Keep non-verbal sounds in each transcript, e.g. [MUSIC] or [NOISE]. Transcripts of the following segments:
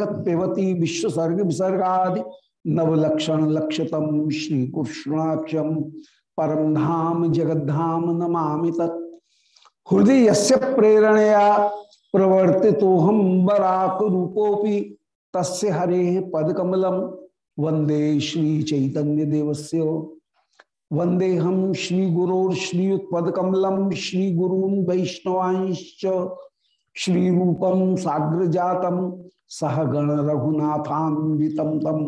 पेवती विश्व सर्ग विसर्गादि नवलक्षण लक्षतम श्री कृष्णाक्षम परम धाम जगद्धाम नमा तत्। हृदय से प्रेरणया प्रवर्ति तो हम बराक रूपोपि तस्य हरे पदकमलम। वंदे श्री चैतन्य देवस्य वंदे हम श्री गुरोर श्रीयुत्पकमलम श्री गुरून वैष्णवांश्च। श्री रूपम साग्र जातम सह गण रघुनाथान्वितम तम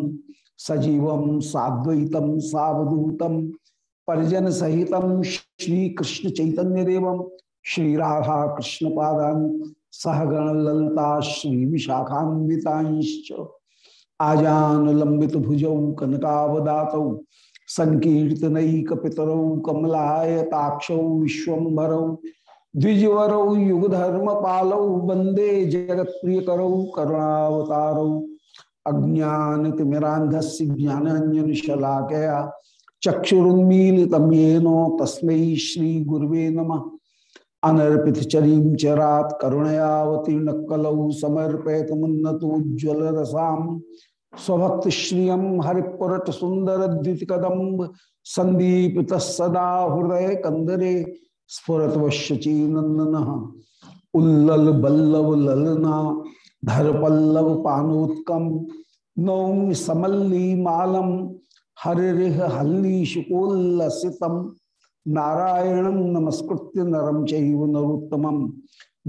सजीवम साद्वैतम सावधूतम परिजन सहितम श्री कृष्ण चैतन्य श्री राधा कृष्ण पादान सहगण ललता श्री विशाखान्विताश्च आजान लंबित भुजौ कनकावदात संकर्तनक पितरौ विश्वभरौ द्विजवरौ युगधर्म पालौ वंदे जगत प्रिय करौ करुणावतारौ। अज्ञानतिमिरांधस्य ज्ञानांजन शलाकया चक्षुरुन्मीलितं येनो तस्मै श्री गुरुवे नमः। अनर्पित चरीम चरात करुणयावतीर्ण कलौ समर्पयत मुन्नतोज्वल रसाम स्वभक्त श्रियम हरिपुरट सुंदर द्वितकदम्ब संदीपित सदा हृदय कंदरे स्फुरत वश्यची नंदन उल्लल बल्लव ललना धर पल्लव पानोत्कम नौम समल्ली मालम हरिह हल्ली शुकोल्लसितम, नारायण नमस्कृत्य नरम चैव नरोत्तम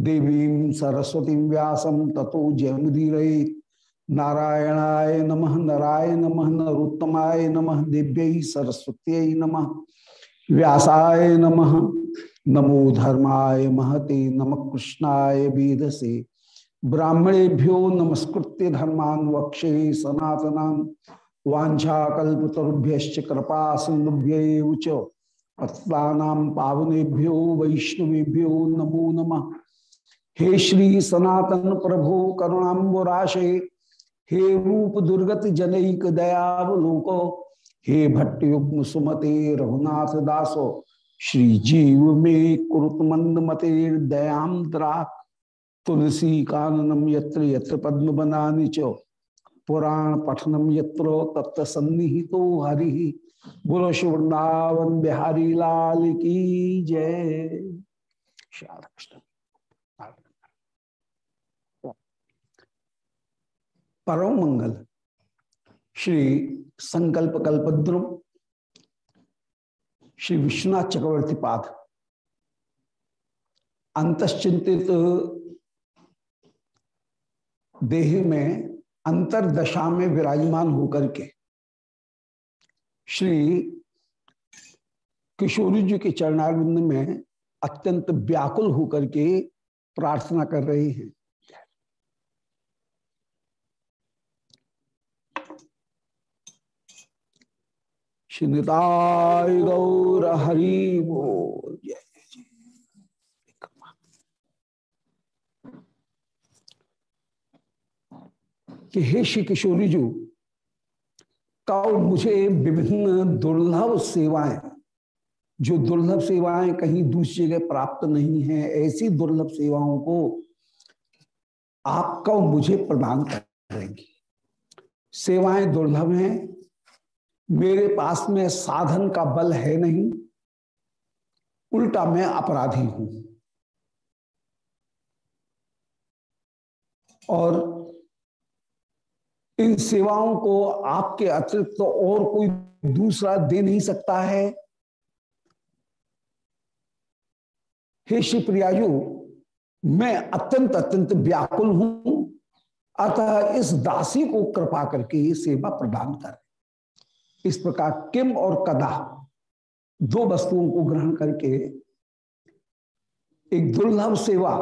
देवी सरस्वती व्यास तथो जयमुदीर नारायणाय नमः, नराय नमः, नरोत्तमाय नमः, दिव्य सरस्वत्यै नमः, व्यासाय नमः नमो धर्माय महते नम कृष्णाय बीधसे। ब्राह्मणेभ्यो नमस्कृत्य धर्मान वक्षे सनातना वाछाकुभ्य कृपा सिंधुभ्य पत्ता पावनेभ्यो वैष्णवेभ्यो नमो नम। हे श्री सनातन प्रभो करुणाबुराशे हे रूप दुर्गत जनक दयावलोको, हे भट्टयुग्म सुमते रघुनाथ दासो श्री जीव में कुरुत मंद मते दयाम तुलसी काननम यत्र यत्र पद्म बनानी चो। पुराण पठनम यत्र तत्व सन्निहितो हरि। बोलो वृंदावन बिहारी लाल की जय। परम मंगल। श्री संकल्प कल्पद्रुम श्री विश्वनाथ चक्रवर्ती पाद। अंतश्चिंतित देह में अंतरदशा में विराजमान होकर के श्री किशोरी जी के चरणारविंद में अत्यंत व्याकुल होकर के प्रार्थना कर रहे हैं। श्रीताय गौर हरि बोल जय कि हे श्री किशोरी जी कहो मुझे विभिन्न दुर्लभ सेवाएँ, जो दुर्लभ सेवाएँ कहीं दूसरी जगह प्राप्त नहीं है, ऐसी दुर्लभ सेवाओं को आप कब मुझे प्रदान करेंगी? सेवाएँ दुर्लभ हैं मेरे पास में साधन का बल है नहीं, उल्टा मैं अपराधी हूँ। और इन सेवाओं को आपके अतिरिक्त तो और कोई दूसरा दे नहीं सकता है। हे श्री मैं अत्यंत अत्यंत व्याकुल हूँ। अतः इस दासी को कृपा करके सेवा प्रदान कर। इस प्रकार किम और कदा दो वस्तुओं को ग्रहण करके एक दुर्लभ सेवा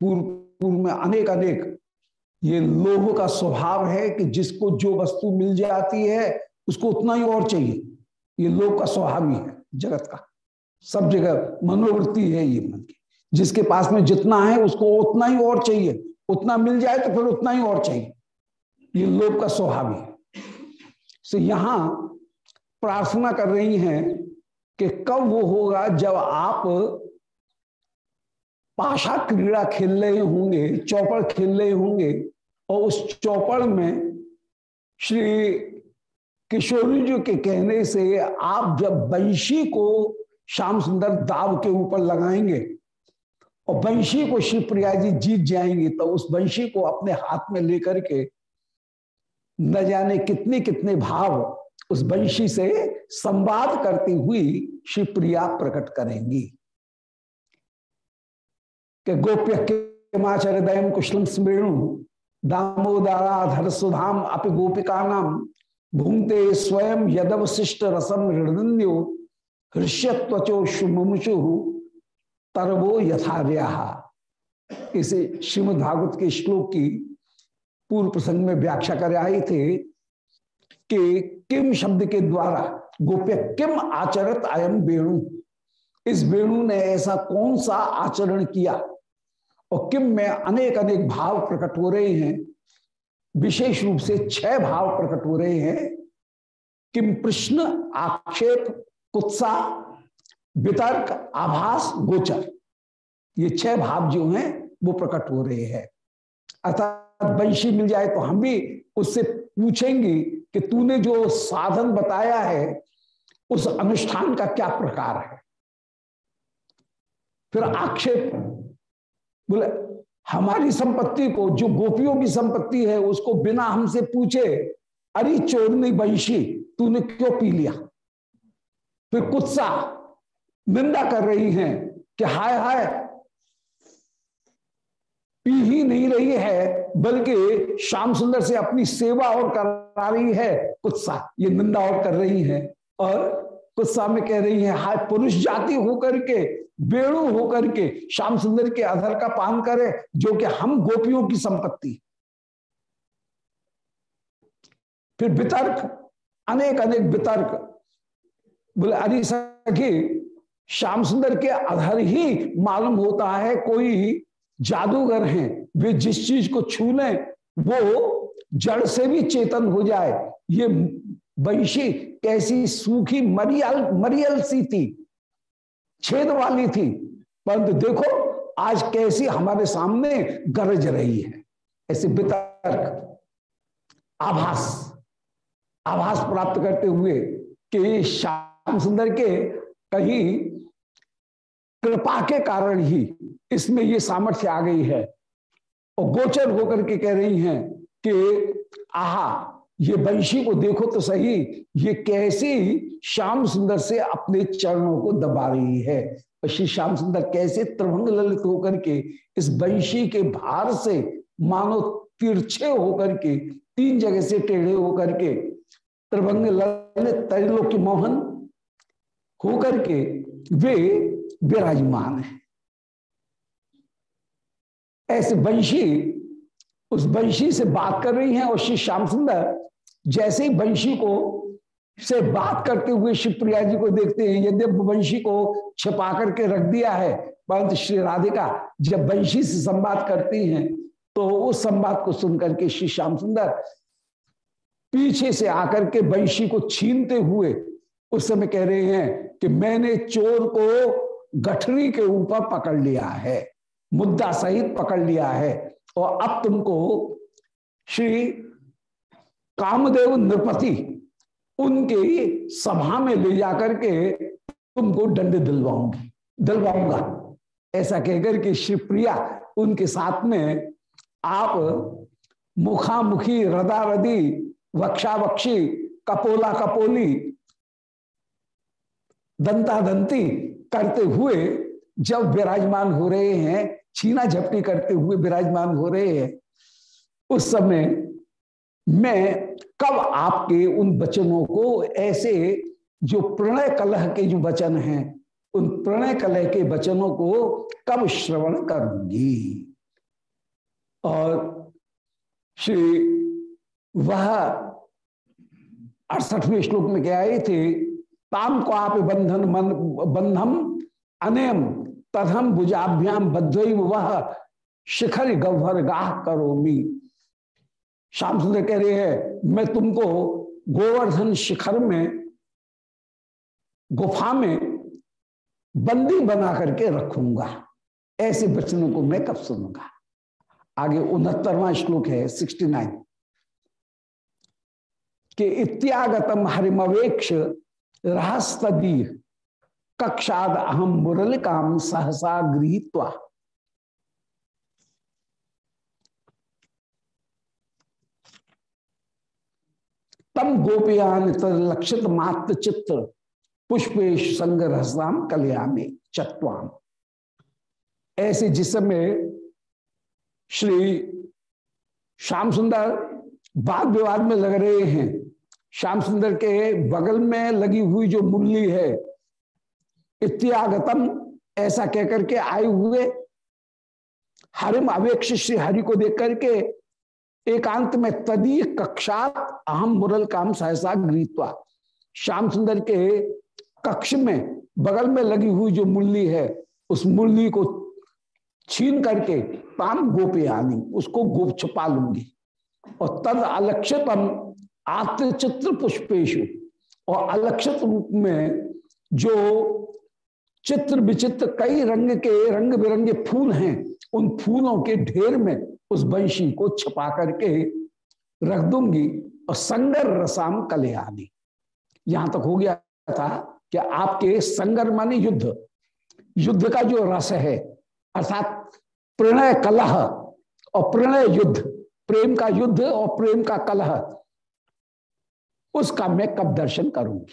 पूर्व पूर्व में अनेक अनेक ये लोभ का स्वभाव है कि जिसको जो वस्तु मिल जाती है, उसको उतना ही और चाहिए। ये लोभ का स्वभाव ही है जगत का। सब जगह मनोवृत्ति है ये मन की। जिसके पास में जितना है, उसको उतना ही और चाहिए। उतना मिल जाए तो फिर उतना ही और चाहिए। ये लोभ का स्वभाव ही है। तो यहाँ प्रार्थना कर रही हैं कि कब वो होगा जब आप पाशा क्रीड़ा खेल रहे होंगे, चौपड़ खेल रहे होंगे, और उस चौपड़ में श्री किशोरी जी के कहने से आप जब बंशी को श्याम सुंदर दाव के ऊपर लगाएँगे और बंशी को शिव प्रिया जी जीत जाएँगे तो उस बंशी को अपने हाथ में लेकर के न जाने कितने कितने भाव उस बंशी से संवाद करती हुई श्री प्रिया प्रकट करेंगी। कि गोप्य किमाचर दयम कुशलम स्मृणु दामोदराधर सुधाम अपि गोपिका नाम भूंगते स्वयं यदवशिष्ट रसम हृदन्यो हृष्यत्वचो मुमुचु तरवो यथार्या। इसे श्रीमद भागवत के श्लोक की पूर्व प्रसंग में व्याख्या कर आए थे कि किम शब्द के द्वारा गोप्य किम आचरित अयम वेणु इस वेणु ने ऐसा कौन सा आचरण किया? और किम में अनेक अनेक भाव प्रकट हो रहे हैं। विशेष रूप से छह भाव प्रकट हो रहे हैं। किम प्रश्न, आक्षेप, कुत्सा, वितर्क, आभास, गोचर। ये छह भाव जो हैं, वो प्रकट हो रहे हैं। अर्थात वंशी मिल जाए तो हम भी उससे पूछेंगे कि तूने जो साधन बताया है, उस अनुष्ठान का क्या प्रकार है? फिर आक्षेप, बोले, हमारी संपत्ति को, जो गोपियों की संपत्ति है, उसको बिना हमसे पूछे, अरे चोरनी बंशी, तूने क्यों पी लिया? फिर कुत्सा निंदा कर रही हैं कि हाय हाय पी ही नहीं रही है, बल्कि श्याम सुंदर से अपनी सेवा और करा रही है। कुत्सा, ये निंदा और कर रही है। और कुत्सा में कह रही है, हाय, पुरुष जाति होकर के, बेड़ू होकर के, श्याम सुंदर के अधर का पान करे, जो कि हम गोपियों की संपत्ति। फिर वितर्क अनेक अनेक वितर्क। बोले, अरे सखी, श्याम सुंदर के अधर ही मालूम होता है, कोई जादूगर हैं। वे जिस चीज़ को छू लें, वो जड़ से भी चेतन हो जाए। ये वंशी कैसी सूखी मरियल मरियल सी थी, छेद वाली थी। परंतु देखो, आज कैसी हमारे सामने गरज रही है। ऐसे वितर्क, आभास आभास प्राप्त करते हुए कि श्याम सुंदर के कहीं कृपा के कारण ही इसमें ये सामर्थ्य आ गई है। और गोचर होकर के कह रही हैं कि, आहा, ये वंशी को देखो तो सही, ये कैसे श्याम सुंदर से अपने चरणों को दबा रही है। और श्री श्याम सुंदर कैसे त्रिभंग ललित होकर के इस वंशी के भार से मानो तिरछे होकर के, तीन जगह से टेढ़े होकर के, त्रिभंग ललित त्रैलोक्य मोहन होकर के वे विराजमान है। ऐसे वंशी, उस वंशी से बात कर रही हैं और श्री श्याम सुंदर जैसे ही वंशी को से बात करते हुए शिवप्रिया जी को देखते हैं, यदि वंशी को छिपा करके रख दिया है, परंतु श्री राधिका जब वंशी से संवाद करती हैं तो उस संवाद को सुनकर के श्री श्याम सुंदर पीछे से आकर के वंशी को छीनते हुए उस समय कह रहे हैं कि मैंने चोर को गठरी के ऊपर पकड़ लिया है, मुद्दा सहित पकड़ लिया है। और अब तुमको श्री कामदेव नृपति उनके सभा में ले जाकर के तुमको दंड दिलवाऊँगी, दिलवाऊँगा। ऐसा कहकर के शिवप्रिया उनके साथ में आप मुखामुखी रदा रदी वक्षा वक्षी कपोला कपोली दंता दंती करते हुए जब विराजमान हो रहे हैं, छीना झपटी करते हुए विराजमान हो रहे हैं, उस समय मैं कब आपके उन वचनों को ऐसे जो प्रणय कलह के जो वचन हैं, उन प्रणय कलह के वचनों को कब श्रवण करूँगी? और श्री वह अड़सठवें श्लोक में क्या आए थे ताम को आप बंधन मन बंधम अनयम तथम भुजाभ्याम बद्ध वह शिखर गह्वर गाह करोमी श्याम सुंदर कह रहे हैं, मैं तुमको गोवर्धन शिखर में, गुफा में बंदी बना करके रखूँगा। ऐसे वचनों को मैं कब सुनूँगा? आगे उनहत्तरवा श्लोक है, सिक्सटी नाइन। के इत्यागतम हरिमवेक्ष रहस्तदी कक्षाद अहम मुरल काम सहसा गृहीत्वा। तम गोपयान लक्षित मात्र चित्र पुष्पेश संग रसाम कल्याणी चतवाम। ऐसे जिस समय श्री श्याम सुंदर वाद विवाद में लग रहे हैं, श्याम सुंदर के बगल में लगी हुई जो मुरली है इत्यागतम, ऐसा कहकर के आए हुए हरिम अवेक्ष श्री हरि को देख करके एकांत में तदीय कक्षात अहम मुरल काम सहसा गृहत्वा। श्याम सुंदर के कक्ष में बगल में लगी हुई जो मुरली है, उस मुरली को छीन करके ताम गोपे आनी, उसको गोप छुपा लूँगी। और तद अलक्षितम आत्मचित्र पुष्पेशु और अलक्षित रूप में जो चित्र विचित्र कई रंग के, रंग बिरंगे फूल हैं। उन फूलों के ढेर में उस वंशी को छपा करके रख दूँगी और संगर रसाम कल्याणी। यहाँ तक हो गया था कि आपके संगर माने युद्ध। युद्ध का जो रस है, अर्थात प्रणय कलह और प्रणय युद्ध, प्रेम का युद्ध और प्रेम का कलह, उसका मैं कब दर्शन करूँगी?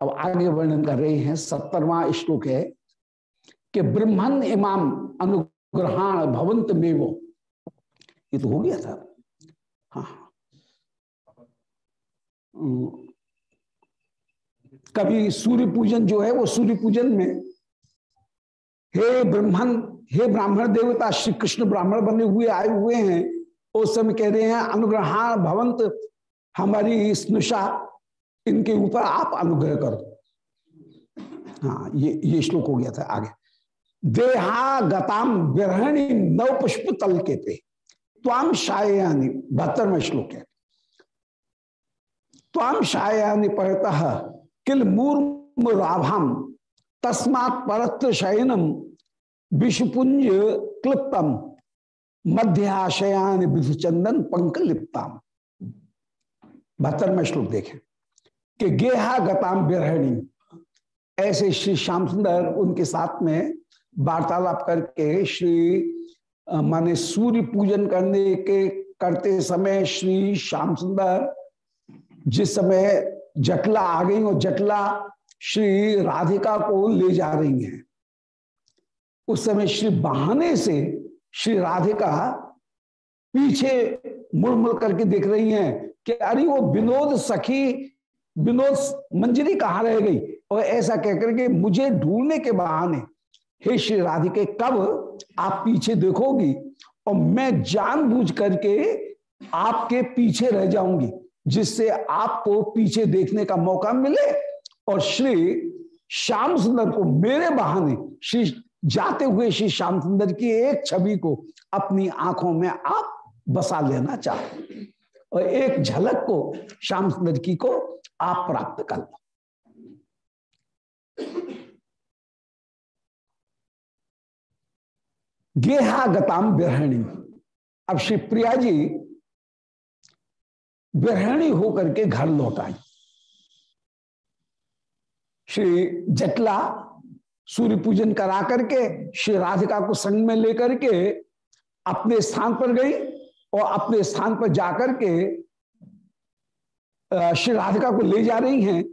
अब आगे वर्णन कर रहे हैं, सत्तरवा श्लोक है कि ब्रह्मन इमाम अनुग्रहण भवंत में वो। ये तो हो गया था। हाँ कभी सूर्य पूजन जो है वो सूर्य पूजन में हे ब्रह्मन, हे ब्राह्मण देवता, श्री कृष्ण ब्राह्मण बने हुए, आए हुए हैं, उस समय कह रहे हैं, अनुग्रहण भवंत, हमारी स्नुषा इनके ऊपर आप अनुग्रह करो। हाँ ये ये श्लोक हो गया था आगे। देहा गताम विरहणी नव पुष्प तल के थे त्वाम शायानी बहत्तरवा श्लोक है। त्वाम शायानी पढ़ता किल मूर्मराभाम तस्मात् परत्र शयनम विषपुंज क्लिप्तम, मध्याशयान विधुचंदन पंकलिप्ताम। बहत्तरवा श्लोक देखें। कि गेहा गताम बिरहणी। ऐसे श्री श्याम सुंदर उनके साथ में वार्तालाप करके श्री माने सूर्य पूजन करने के करते समय श्री श्याम सुंदर जिस समय जटला आ गई और जटला श्री राधिका को ले जा रही हैं, उस समय श्री बहाने से श्री राधिका पीछे मुड़ मुड़ करके देख रही हैं कि अरे वो विनोद सखी विनोद मंजरी कहाँ रह गई? और ऐसा कहकर के मुझे ढूँढने के बहाने, हे श्री राधिके, कब आप पीछे देखोगी? और मैं जानबूझ करके आपके पीछे रह जाऊँगी, जिससे आपको पीछे देखने का मौका मिले। और श्री श्याम सुंदर को मेरे बहाने, श्री जाते हुए श्री श्याम सुंदर की एक छवि को अपनी आँखों में आप बसा लेना चाहते और एक झलक को, श्याम सुंदर की को आप प्राप्त कर लो गेहा गताम बिरहणी अब श्री प्रिया जी बिरहणी होकर के घर लौट आई। श्री जटला सूर्य पूजन करा करके, श्री राधिका को संग में लेकर के अपने स्थान पर गई और अपने स्थान पर जाकर के श्री राधिका को ले जा रही हैं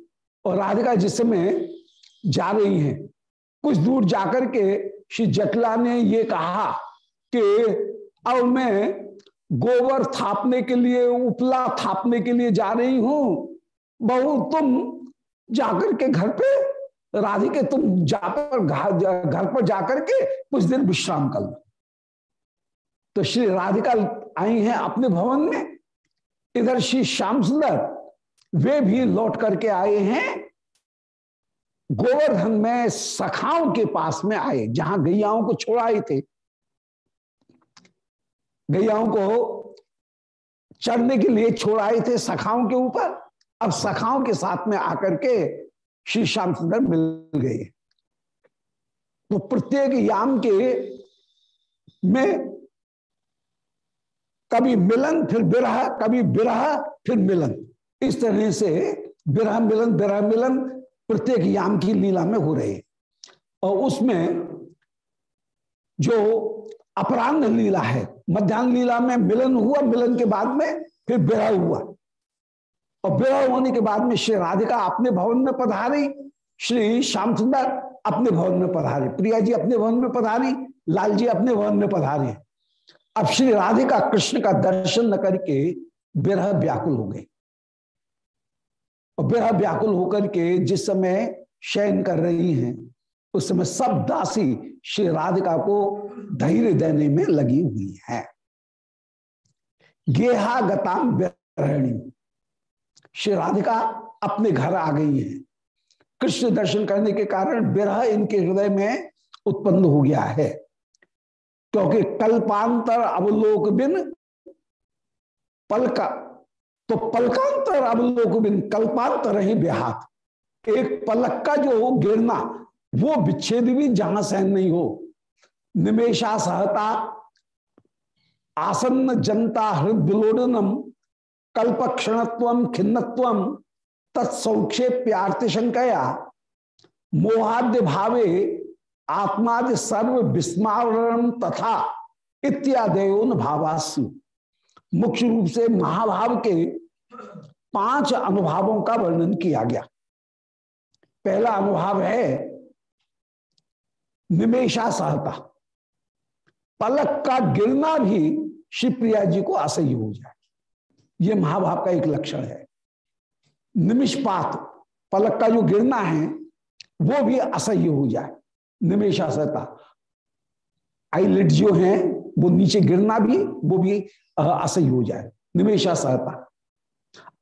और राधिका जिस समय जा रही हैं, कुछ दूर जाकर के श्री जटला ने ये कहा कि अब मैं गोबर थापने के लिए, उपला थापने के लिए जा रही हूँ। बहु, तुम जाकर के घर पे, राधिके, तुम जा पर घर पर जाकर के कुछ दिन विश्राम कर लो। तो श्री राधिका आई हैं अपने भवन में। इधर श्री श्याम सुंदर वे भी लौट करके आए हैं। गोवर्धन में सखाओं के पास में आए, जहाँ गैयाओं को छोड़ाए थे। गैयाओं को चढ़ने के लिए छोड़ाए थे सखाओं के ऊपर। अब सखाओं के साथ में आकर के श्री श्याम सुंदर मिल गए। तो प्रत्येक याम के में कभी मिलन, फिर बिरह, कभी बिरह, फिर मिलन। इस तरह से बिरह मिलन बिरह मिलन प्रत्येक याम की लीला में हो रहे और उसमें जो अपराध लीला है मध्यान्ह लीला में मिलन हुआ, मिलन के बाद में फिर बिरह हुआ। और विवाह होने के बाद में श्री राधिका अपने भवन में पधारी, श्री श्याम सुंदर अपने भवन में पधारे, प्रिया जी अपने भवन में पधारी, लाल जी अपने भवन में पधारे। अब श्री राधिका कृष्ण का दर्शन न करके बिरह व्याकुल हो गए और बिरह व्याकुल होकर के जिस समय शयन कर रही हैं, उस समय सब दासी श्री राधिका को धैर्य देने में लगी हुई है। गेहा गताम विरहणी श्री राधिका अपने घर आ गई है। कृष्ण दर्शन करने के कारण विरह इनके हृदय में उत्पन्न हो गया है। क्योंकि कल्पांतर अवलोक बिन पलका तो पलकांतर अवलोक बिन कल्पांतर ही बेहात एक पलक का जो गिरना, वो विच्छेद भी जहाँ सहन नहीं हो। निमेशा सहता, आसन्न जनता हृदय कल्प क्षणत्व खिन्नत्व तत्सौक्षेप्यार्तिशंकया मोहाद्य भावे आत्मादि सर्व विस्मारण तथा इत्यादयोन भावासु मुख्य रूप से महाभाव के पाँच अनुभावों का वर्णन किया गया। पहला अनुभाव है, निमेशा सहता। पलक का गिरना भी शिवप्रिया जी को असह्य हो जाए। ये महाभाव का एक लक्षण है। निमिषपात, पलक का जो गिरना है, वो भी असह्य हो जाए। निमेशा सहता। आईलिट जो है, वो नीचे गिरना भी, वो भी असह्य हो जाए। निमेशा सहता।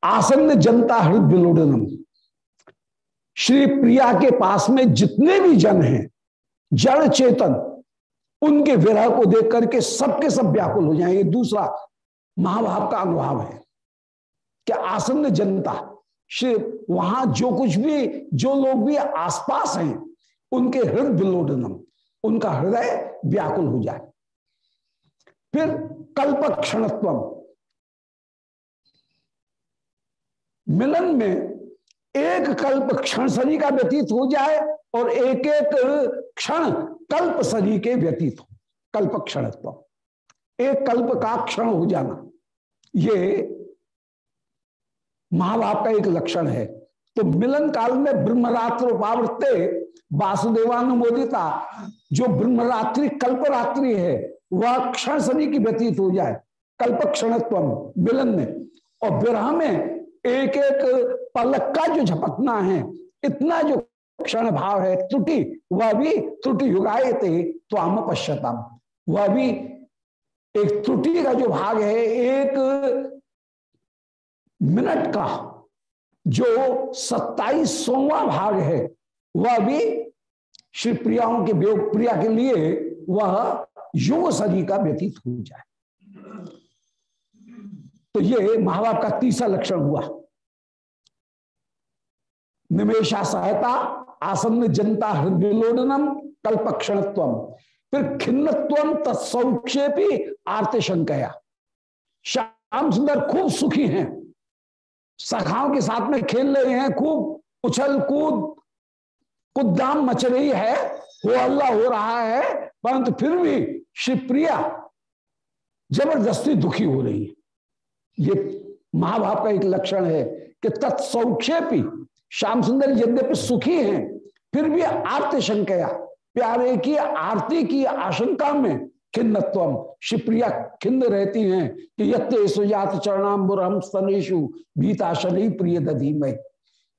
आसन्न जनता हृदय विलोडनम। श्री प्रिया के पास में जितने भी जन हैं, जड़ चेतन, उनके विरह को देख करके सबके सब व्याकुल हो जाए। ये दूसरा महाभाव का अनुभव है कि आसन्न जनता, श्री वहाँ जो कुछ भी, जो लोग भी आसपास हैं, उनके हृदय विलोडनम, उनका हृदय व्याकुल हो जाए। फिर कल्प क्षणत्व मिलन में एक कल्प क्षण सरी का व्यतीत हो जाए और एक एक क्षण कल्प सरी के व्यतीत हो। कल्प क्षणत्व। एक कल्प का क्षण हो जाना। ये महाभाव का एक लक्षण है। तो मिलन काल में ब्रह्मरात्र उपावृत्ते वासुदेवानुमोदिता, जो ब्रह्मरात्रि, कल्परात्रि है, वह क्षण सनी की व्यतीत हो जाए। कल्प क्षणत्व मिलन में। और विरह में एक एक पलक का जो झपकना है, इतना जो क्षण भाव है, त्रुटि, वह भी त्रुटि युगाए थे तो आम पश्चताम वह भी एक त्रुटि का जो भाग है, एक मिनट का जो सत्ताईसवा भाग है, वह भी श्री प्रियाओं के, प्रिया के लिए वह युग सदी का व्यतीत हो जाए। तो ये महाभारत का तीसरा लक्षण हुआ। निमेशा सहायता, आसन्न जनता हृदयोडनम कल्पक्षणत्व फिर खिन्नत्व तत्सौक्षेपी शंकया श्याम सुंदर खूब सुखी हैं। सखाओं के साथ में खेल रहे हैं खूब। उछल कूद कुदाम मच रही है। हो अल्लाह हो रहा है, परंतु फिर भी शिवप्रिया ज़बरदस्ती दुखी हो रही है। ये महाभाव का एक लक्षण है कि तत्सौक्षेपी श्याम सुंदर यद्यपि सुखी हैं, फिर भी आरती शंकया प्यारे की आरती की आशंका में खिन्नत्व शिवप्रिया खिन्न रहती हैं कि यत्ते सुजात चरणाम्बुरम स्तनेशु भीता शनि प्रिय दधी में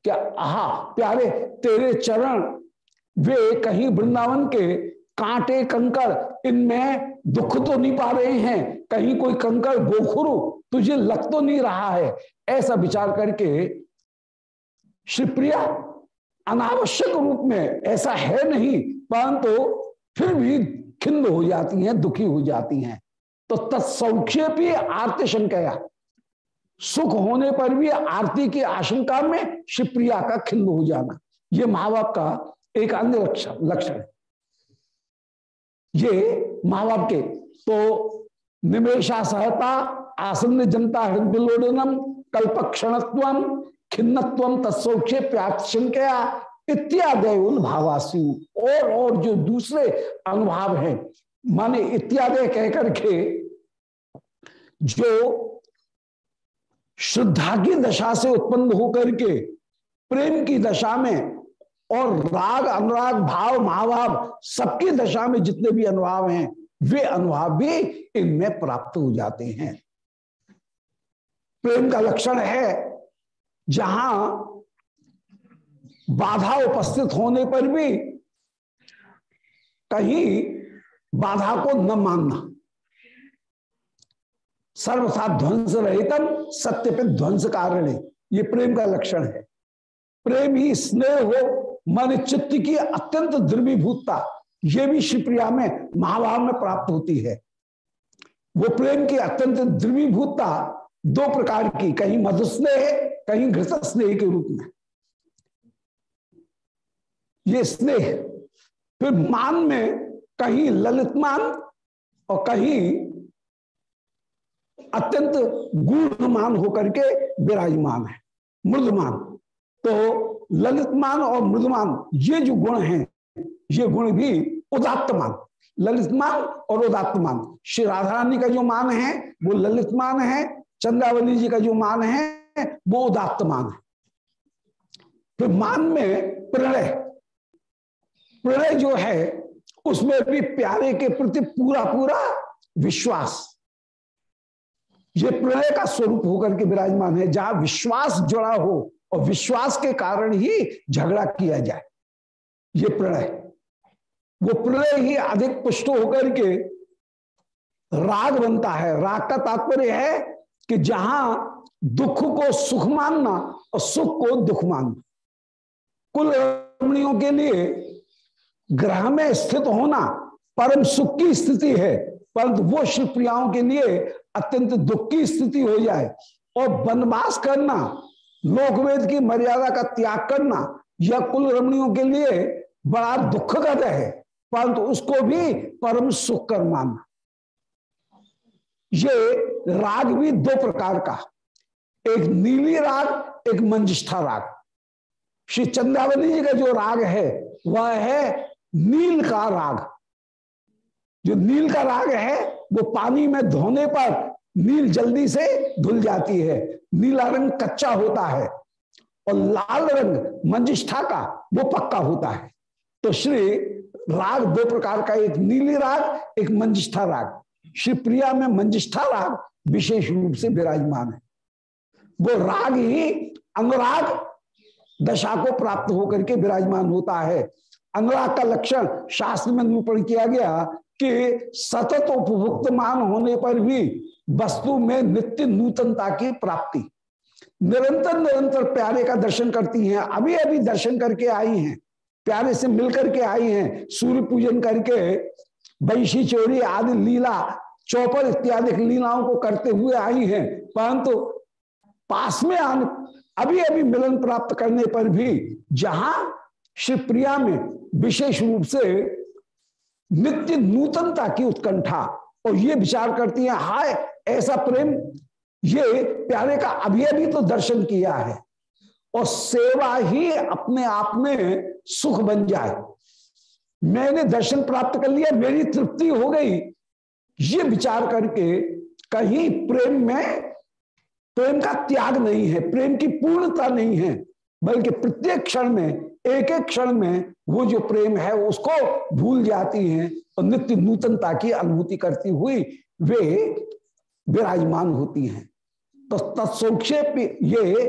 क्या आहा, प्यारे, तेरे चरण, वे कहीं वृंदावन के कांटे कंकर, इनमें दुख तो नहीं पा रहे हैं, कहीं कोई कंकर गोखुरु तुझे लग तो नहीं रहा है। ऐसा विचार करके शिवप्रिया अनावश्यक रूप में ऐसा है नहीं, परंतु तो फिर भी खिन्न हो जाती हैं, दुखी हो जाती हैं। तो तत्सौख्य भी आरती शंकया सुख होने पर भी आरती की आशंका में शिवप्रिया का खिन्न हो जाना, ये माँ बाप का एक अन्य लक्षण है। ये माँ बाप के तो निमेशा सहता आसन्न जनता हृदय कल्प क्षणत्व खिन्नत्व तत्सौक्षे प्याक्षया इत्यादि भावासी और और जो दूसरे अनुभाव हैं, माने इत्यादि कह करके जो श्रद्धा की दशा से उत्पन्न होकर के प्रेम की दशा में और राग, अनुराग, भाव, महाभाव सबकी दशा में जितने भी अनुभाव हैं, वे अनुभाव भी इनमें प्राप्त हो जाते हैं। प्रेम का लक्षण है जहाँ बाधा उपस्थित होने पर भी कहीं बाधा को न मानना। सर्वथा ध्वंस रहितम सत्य पे ध्वंस कारण, ये प्रेम का लक्षण है। प्रेम ही स्नेह हो, मन चित्त की अत्यंत द्रवीभूतता ये भी शिवप्रिया में, महाभाव में प्राप्त होती है। वो प्रेम की अत्यंत द्रवीभूतता दो प्रकार की, कहीं मधुस्नेह, कहीं घृत स्नेह के रूप में। ये स्नेह, फिर मान में कहीं ललित मान और कहीं अत्यंत गूढ़ मान होकर के विराजमान है, मृदमान। तो ललितमान और मृदमान, ये जो गुण हैं, ये गुण भी उदात्तमान। ललितमान और उदात्तमान, श्री राधा रानी का जो मान है, वो ललितमान है चंद्रावली जी का जो मान है, वो उदात्तमान है। फिर मान में प्रणय प्रणय जो है, उसमें भी प्यारे के प्रति पूरा पूरा विश्वास। ये प्रणय का स्वरूप होकर के विराजमान है, जहाँ विश्वास जुड़ा हो और विश्वास के कारण ही झगड़ा किया जाए। ये प्रणय वो प्रणय ही अधिक पुष्ट होकर के राग बनता है, राग का तात्पर्य है कि जहाँ दुख को सुख मानना और सुख को दुख मानना। कुल रमणियों के लिए ग्रह में स्थित होना परम सुख की स्थिति है, परंतु वो शिवप्रियाओं के लिए अत्यंत दुख की स्थिति हो जाए। और वनवास करना, लोकवेद की मर्यादा का त्याग करना, यह कुल रमणियों के लिए बड़ा दुख का है, परंतु उसको भी परम सुख कर मानना। ये राग भी दो प्रकार का एक नीली राग, एक मंजिष्ठा राग। श्री चंद्रावली जी का जो राग है, वह है नील का राग। जो नील का राग है, वो पानी में धोने पर नील जल्दी से धुल जाती है। नीला रंग कच्चा होता है और लाल रंग मंजिष्ठा का, वो पक्का होता है। तो श्री राग दो प्रकार का एक नीली राग, एक मंजिष्ठा राग। श्री प्रिया में मंजिष्ठा राग विशेष रूप से विराजमान है। वो राग ही अनुराग दशा को प्राप्त होकर के विराजमान होता है। अनुराग का लक्षण शास्त्र में निरूपण किया गया कि सतत उपभुक्त मान होने पर भी वस्तु में नित्य नूतनता की प्राप्ति। निरंतर निरंतर प्यारे का दर्शन करती हैं, अभी अभी दर्शन करके आई हैं, प्यारे से मिलकर के आई हैं, सूर्य पूजन करके वैशी चोरी आदि लीला चौपर इत्यादि लीलाओं को करते हुए आई हैं, परंतु पास में आने, अभी अभी मिलन प्राप्त करने पर भी जहाँ शिवप्रिया में विशेष रूप से नित्य नूतनता की उत्कंठा और ये विचार करती है, हाय, ऐसा प्रेम, ये प्यारे का अभी अभी तो दर्शन किया है और सेवा ही अपने आप में सुख बन जाए। मैंने दर्शन प्राप्त कर लिया, मेरी तृप्ति हो गई। ये विचार करके कहीं प्रेम में प्रेम का त्याग नहीं है, प्रेम की पूर्णता नहीं है, बल्कि प्रत्येक क्षण में एक एक क्षण में वो जो प्रेम है उसको भूल जाती हैं और नित्य नूतनता की अनुभूति करती हुई वे विराजमान होती हैं। तो तत्संक्षेप ये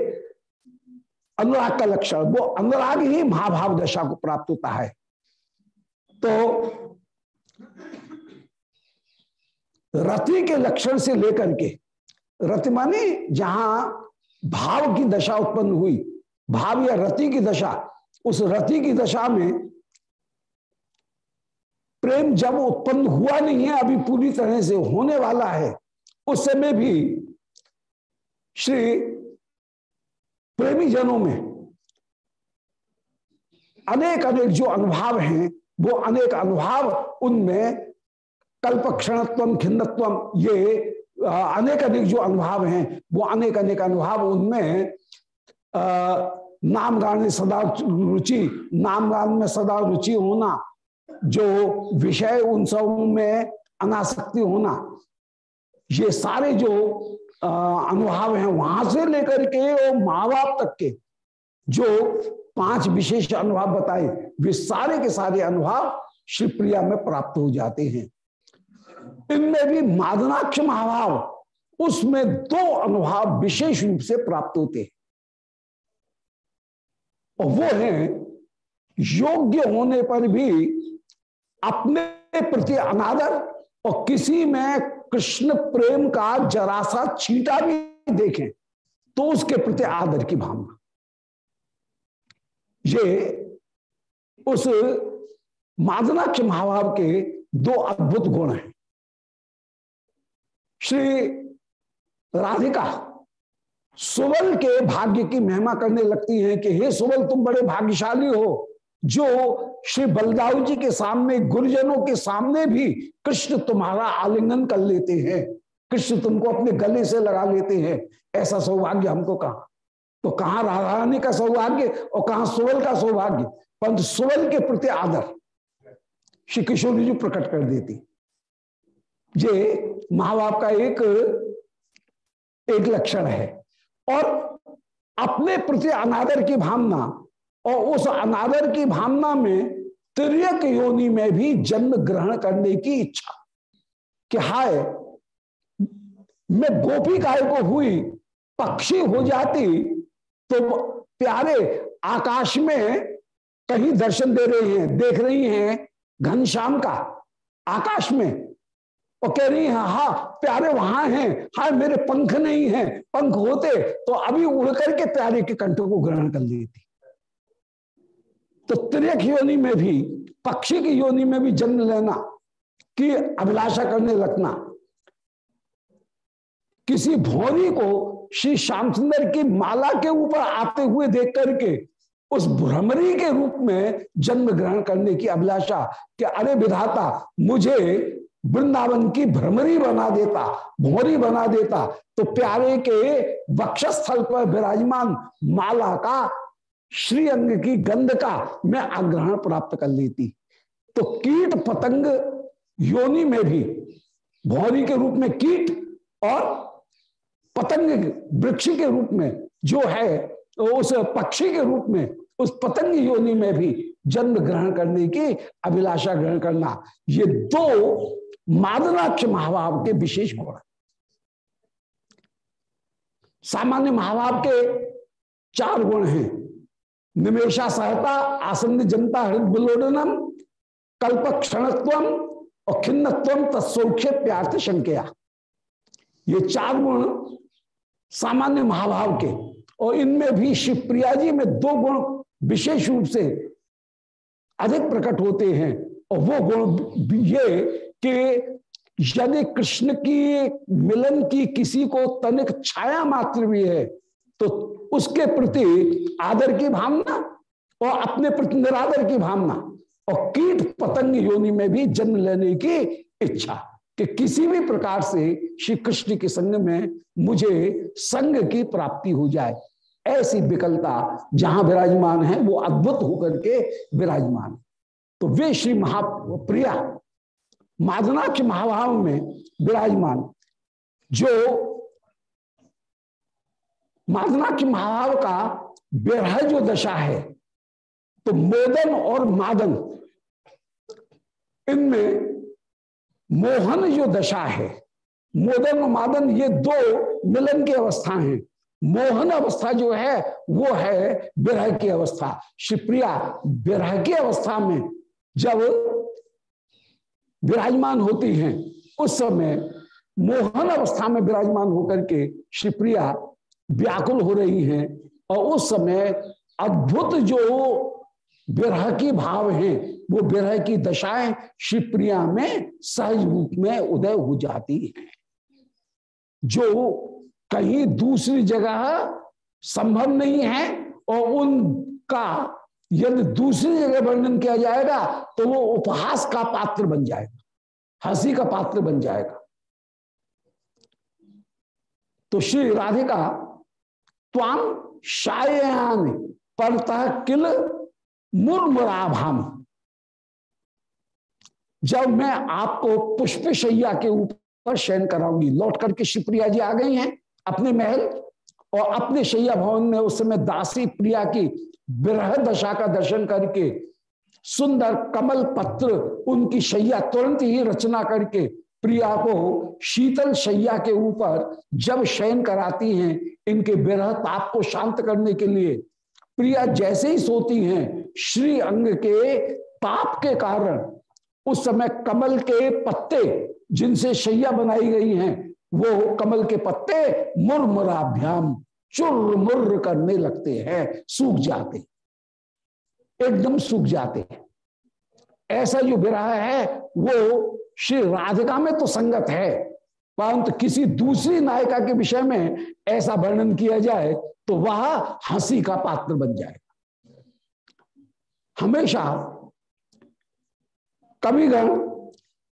अनुराग का लक्षण, वो अनुराग ही महाभाव दशा को प्राप्त होता है। तो रति के लक्षण से लेकर के, रति माने जहाँ भाव की दशा उत्पन्न हुई, भाव या रति की दशा, उस रति की दशा में प्रेम जब उत्पन्न हुआ नहीं है, अभी पूरी तरह से होने वाला है, उस समय भी श्री प्रेमी जनों में अनेक अनेक जो अनुभाव हैं वो अनेक अनुभाव उनमें कल्प क्षणत्व खिन्नत्व, ये अनेक अनेक जो अनुभाव हैं, वो अनेक अनेक अनुभाव उनमें नाम गान सदा रुचि, नाम गान में सदा रुचि होना, जो विषय उन सब में अनासक्ति होना, ये सारे जो अनुभाव हैं, वहाँ से लेकर के और माँ बाप तक के, जो पाँच विशेष अनुभाव बताए, वे सारे के सारे अनुभाव श्री प्रिया में प्राप्त हो जाते हैं। इनमें भी मादनाक्ष महाभाव, उसमें दो अनुभाव विशेष रूप से प्राप्त होते हैं। और वो है, योग्य होने पर भी अपने प्रति अनादर और किसी में कृष्ण प्रेम का जरा सा छींटा भी देखें तो उसके प्रति आदर की भावना। ये उस मादनाक्ष महाभाव के दो अद्भुत गुण हैं। श्री राधिका सुबल के भाग्य की महिमा करने लगती हैं कि हे सुबल, तुम बड़े भाग्यशाली हो, जो श्री बलदाऊ जी के सामने, गुरुजनों के सामने भी कृष्ण तुम्हारा आलिंगन कर लेते हैं, कृष्ण तुमको अपने गले से लगा लेते हैं, ऐसा सौभाग्य हमको कहा? तो कहा राधारानी का सौभाग्य और कहा सुवल का सौभाग्य? परंतु सुबल के प्रति आदर। श्री किशोरी जी प्रकट कर देती। ये महाभाव का एक एक लक्षण है। और अपने प्रति अनादर की भावना और उस अनादर की भावना में तिरक योनि में भी जन्म ग्रहण करने की इच्छा कि हाय, मैं गोपी काय को हुई पक्षी हो जाती तो प्यारे, आकाश में कहीं दर्शन दे रहे हैं, देख रही हैं घनश्याम का, आकाश में। और कह रही है, हा, प्यारे वहाँ हैं, हा, मेरे पंख नहीं हैं, पंख होते तो अभी उड़ करके प्यारे के कंठ को ग्रहण कर लेती तो त्रियक योनि में भी, पक्षी की योनि में भी जन्म लेना, की अभिलाषा करने लगना किसी भौरी को श्री श्याम सुंदर की माला के ऊपर आते हुए देख करके उस भ्रमरी के रूप में जन्म ग्रहण करने की अभिलाषा कि अरे विधाता, मुझे वृंदावन की भ्रमरी बना देता भोरी बना देता तो प्यारे के वक्षस्थल पर विराजमान माला का, श्री अंग की गंध का मैं आग्रहण प्राप्त कर लेती। तो कीट पतंग योनि में भी भौरी के रूप में कीट और पतंग वृक्ष के रूप में जो है, उस पक्षी के रूप में, उस पतंग योनि में भी जन्म ग्रहण करने की अभिलाषा ग्रहण करना, ये दो मादनाक्ष महाभाव के विशेष गुण सामान्य महाभाव के चार गुण हैं। निमेशा सहता, आसन्न जनता, हृदय कल्प क्षणत्व और खिन्नत्व तत्सौख्य, प्यार्थ शंकया ये चार गुण सामान्य महाभाव के, और इनमें भी शिवप्रिया जी में दो गुण विशेष रूप से अधिक प्रकट होते हैं, और वो गुण ये कि यदि कृष्ण की मिलन की किसी को तनिक छाया मात्र भी है तो उसके प्रति आदर की भावना और अपने प्रति निरादर की भावना, और कीट पतंग योनि में भी जन्म लेने की इच्छा। कि किसी भी प्रकार से श्री कृष्ण के संग में मुझे संग की प्राप्ति हो जाए। ऐसी विकलता जहाँ विराजमान है, वो अद्भुत होकर के विराजमान तो वे श्री महाप्रिया मादनाक्ष महाभाव में विराजमान, जो मादनाक्ष महाभाव का विरह जो दशा है तो मोदन और मादन, इनमें मोहन जो दशा है, मोदन और मादन ये दो मिलन की अवस्था हैं। मोहन अवस्था जो है, वो है विरह की अवस्था। शिवप्रिया, विरह की अवस्था में जब विराजमान होती हैं, उस समय मोहन अवस्था में विराजमान होकर के शिवप्रिया व्याकुल हो रही हैं और उस समय अद्भुत जो विरह की भाव है वो विरह की दशाएँ शिवप्रिया में सहज रूप में उदय हो जाती हैं। जो कहीं दूसरी जगह संभव नहीं है और उनका यदि दूसरी जगह वर्णन किया जाएगा तो वो उपहास का पात्र बन जाएगा, हँसी का पात्र बन जाएगा। तो श्री राधिका त्वाम शायन परतः किल मुरमुराभाम। जब मैं आपको पुष्प शैया के ऊपर शयन कराऊँगी, लौट करके शिवप्रिया जी आ गई हैं अपने महल, और अपने शैया भवन में उस समय दासी प्रिया की विरह दशा का दर्शन करके, सुंदर कमल पत्र उनकी शैया तुरंत ही रचना करके प्रिया को शीतल शैया के ऊपर जब शयन कराती हैं, इनके विरह ताप को शांत करने के लिए, प्रिया जैसे ही सोती हैं, श्री अंग के ताप के कारण उस समय कमल के पत्ते जिनसे शैया बनाई गई हैं, वो कमल के पत्ते मुरमुराभ्याम चुर मुर्र करने लगते हैं, सूख जाते एकदम सूख जाते हैं। ऐसा जो विरह है, वो श्री राधिका में तो संगत है, परंतु किसी दूसरी नायिका के विषय में ऐसा वर्णन किया जाए तो वह हँसी का पात्र बन जाएगा। हमेशा कविगण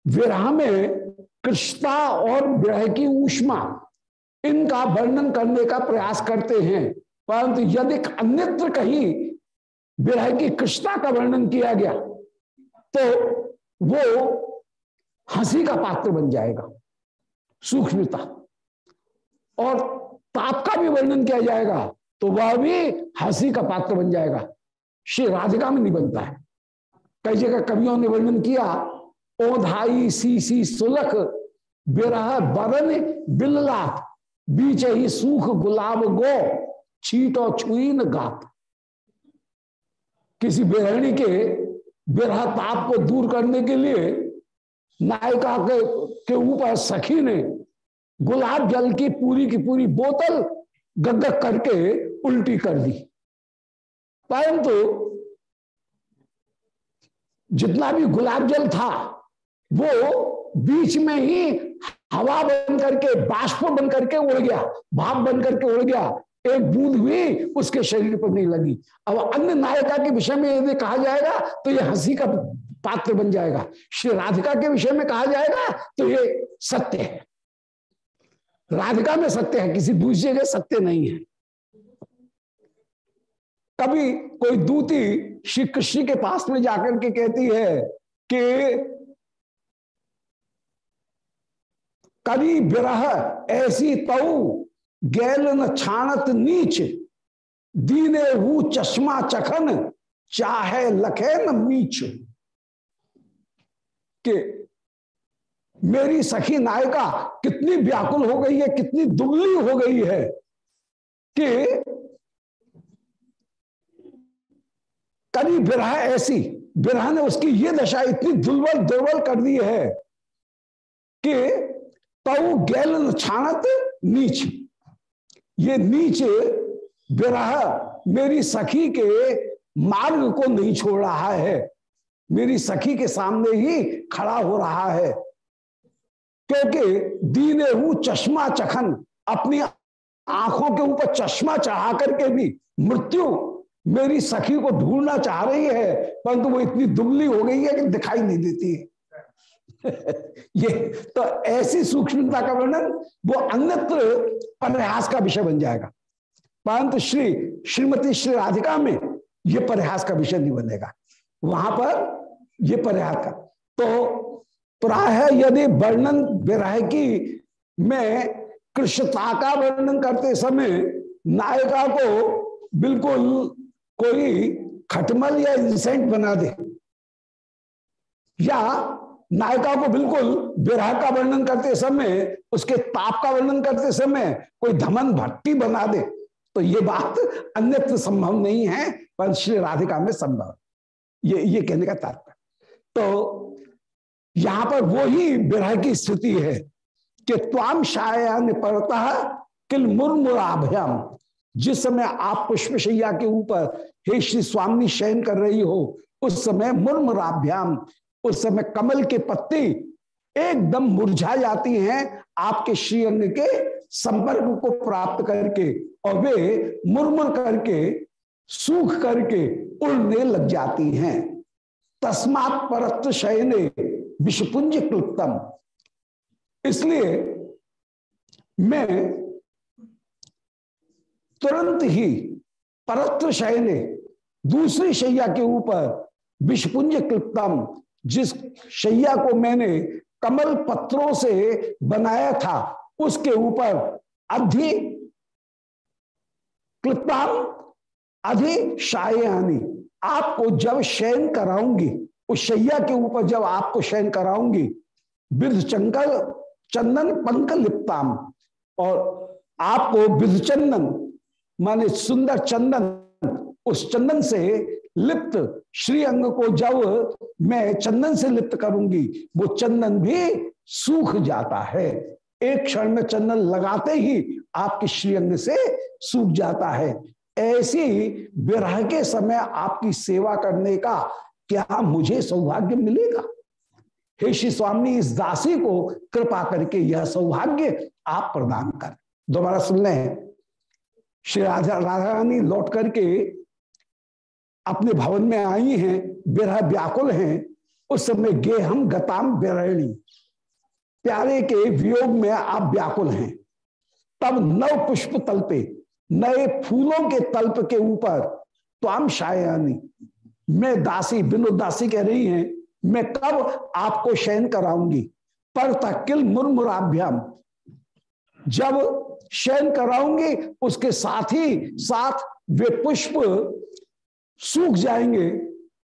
विरह में कृष्णता और विरह की ऊष्मा इनका वर्णन करने का प्रयास करते हैं। परंतु यदि अन्यत्र कहीं विरह की कृष्णता का वर्णन किया गया तो वो हँसी का पात्र बन जाएगा, सूक्ष्मता। और ताप का भी वर्णन किया जाएगा तो वह भी हँसी का पात्र बन जाएगा। श्री राधिका में नहीं बनता है। कई जगह कवियों ने वर्णन किया, ओधाई सी सी सुलख, बिरह बरन बिल्ला बीच ही सूख गुलाब गो, छीटो छुईन गात किसी बेहणी के बिरह ताप को दूर करने के लिए नायिका के के ऊपर सखी ने गुलाब जल की पूरी की पूरी बोतल गगक करके उल्टी कर दी। परंतु जितना भी गुलाब जल था, वो बीच में ही हवा बन करके, बाष्प बन करके उड़ गया, भाप बन करके उड़ गया। एक बूंद भी उसके शरीर पर नहीं लगी। अब अन्य नायिका के विषय में यदि कहा जाएगा तो ये हँसी का पात्र बन जाएगा। श्री राधिका के विषय में कहा जाएगा तो ये सत्य है। राधिका में सत्य है, किसी दूसरी जगह सत्य नहीं है। कभी कोई दूती श्री कृष्ण के पास में जाकर के कहती है कि कभी विरह ऐसी तऊ, गैल न छाणत नीच, दीने हु चश्मा चखन, चाहे लखे न मीच। के मेरी सखी नायिका कितनी व्याकुल हो गई है, कितनी दुबली हो गई है कि कभी विरह ऐसी विरह ने उसकी ये दशा इतनी दुर्बल दुर्बल कर दी है कि तऊ गैलन छाणत नीच। ये नीच विरह मेरी सखी के मार्ग को नहीं छोड़ रहा है, मेरी सखी के सामने ही खड़ा हो रहा है, क्योंकि दीने हूँ चश्मा चखन, अपनी आँखों के ऊपर चश्मा चढ़ा करके भी मृत्यु मेरी सखी को ढूंढना चाह रही है, परंतु वो इतनी दुबली हो गई है कि दिखाई नहीं देती है। [LAUGHS] ये तो ऐसी सूक्ष्मता का वर्णन, वो अन्यत्र प्रयास का विषय बन जाएगा। परंतु श्री, श्रीमती श्री राधिका में ये प्रयास का विषय नहीं बनेगा। वहाँ पर ये प्रयास का। तो प्राय यदि वर्णन विरह की में कृष्णता का वर्णन करते समय नायिका को बिल्कुल कोई खटमल या इंसेंट बना दे, या नायिका को बिल्कुल विरह का वर्णन करते समय, उसके ताप का वर्णन करते समय कोई धमन भट्टी बना दे तो ये बात अन्यत्र संभव नहीं है, पर श्री राधिका में संभव ये ये कहने का तात्पर्य। तो यहाँ पर वो ही विरह की स्थिति है कि त्वाम शायान परता किल मुरमुराभ्याम। जिस समय आप पुष्पशैया के ऊपर हे श्री स्वामी शयन कर रही हो, उस समय मुरमुराभ्याम, उस समय कमल के पत्ते एकदम मुरझा जाती हैं आपके श्रीअंग के संपर्क को प्राप्त करके और वे मुरमुर करके, सूख करके उड़ने लग जाती हैं। तस्मात परत शयने विषपुंज क्लुप्तम। इसलिए मैं तुरंत ही परत्र शयने, दूसरी शैया के ऊपर विषपुंज क्लिप्तम, जिस शैया को मैंने कमल पत्रों से बनाया था, उसके ऊपर अधि क्लिप्ताम, अधि शायानी आपको जब शयन कराऊँगी, उस शैया के ऊपर जब आपको शयन कराऊँगी वृद्ध चंकल चंदन पंक लिप्ताम और आपको वृद्ध चंदन माने सुंदर चंदन, उस चंदन से लिप्त श्री अंग को जब मैं चंदन से लिप्त करूँगी, वो चंदन भी सूख जाता है। एक क्षण में चंदन लगाते ही आपके श्रीअंग से सूख जाता है। ऐसी विरह के समय आपकी सेवा करने का क्या मुझे सौभाग्य मिलेगा? हे श्री स्वामी, इस दासी को कृपा करके यह सौभाग्य आप प्रदान कर। दोबारा सुन लें। श्री राधा राधा रानी लौट करके अपने भवन में आई हैं विरह व्याकुल हैं, उस समय गे हम गताम विरणी प्यारे के वियोग में आप व्याकुल हैं। तब नव पुष्प तलपे, नए फूलों के तल्प के ऊपर तो हम शायानी। मैं दासी, बिनो दासी कह रही हैं, मैं कब आपको शयन कराऊँगी? पर तकिल मुरमुराभ्याम। जब शयन कराऊँगी, उसके साथ ही साथ वे पुष्प सूख जाएँगे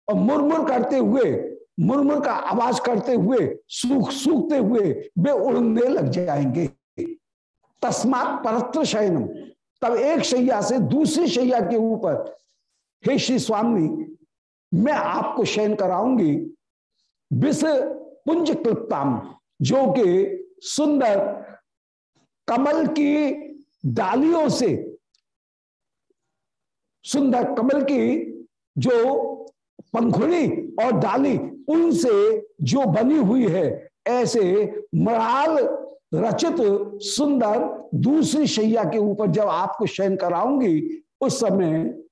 और मुरमुर करते हुए, मुरमुर का आवाज़ करते हुए, सूख सूखते हुए वे उड़ने लग जाएँगे। तस्मात परत्र शयनम। तब एक शैया से दूसरी शैया के ऊपर, हे श्री स्वामी, मैं आपको शयन कराऊँगी। विष पुंज कृप्ताम जो कि सुंदर कमल की डालियों से। सुंदर कमल की जो पंखुड़ी और डाली, उनसे जो बनी हुई है, ऐसे मराल रचित सुंदर दूसरी शैया के ऊपर जब आपको शयन कराऊँगी, उस समय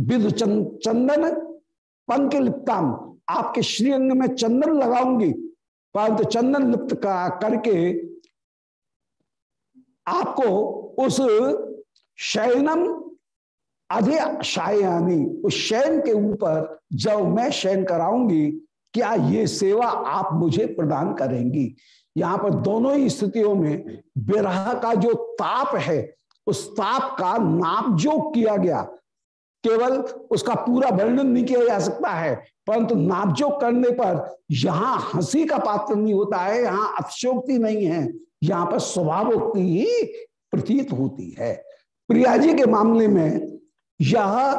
विद चंदन पंक लिप्ताम आपके श्रीअंग में चंदन लगाऊँगी। परंतु चंदन लिप्त का करके आपको उस शयनम अधि शायानी उस शयन के ऊपर जब मैं शयन कराऊँगी, क्या ये सेवा आप मुझे प्रदान करेंगी? यहाँ पर दोनों ही स्थितियों में विरह का जो ताप है, उस ताप का नाप जो किया गया, केवल उसका पूरा वर्णन नहीं किया जा सकता है, परंतु नापजोक करने पर यहाँ हँसी का पात्र नहीं होता है, यहाँ अतिशोक्ति नहीं है। यहाँ पर स्वभावोक्ति ही प्रतीत होती है। प्रिया जी के मामले में यह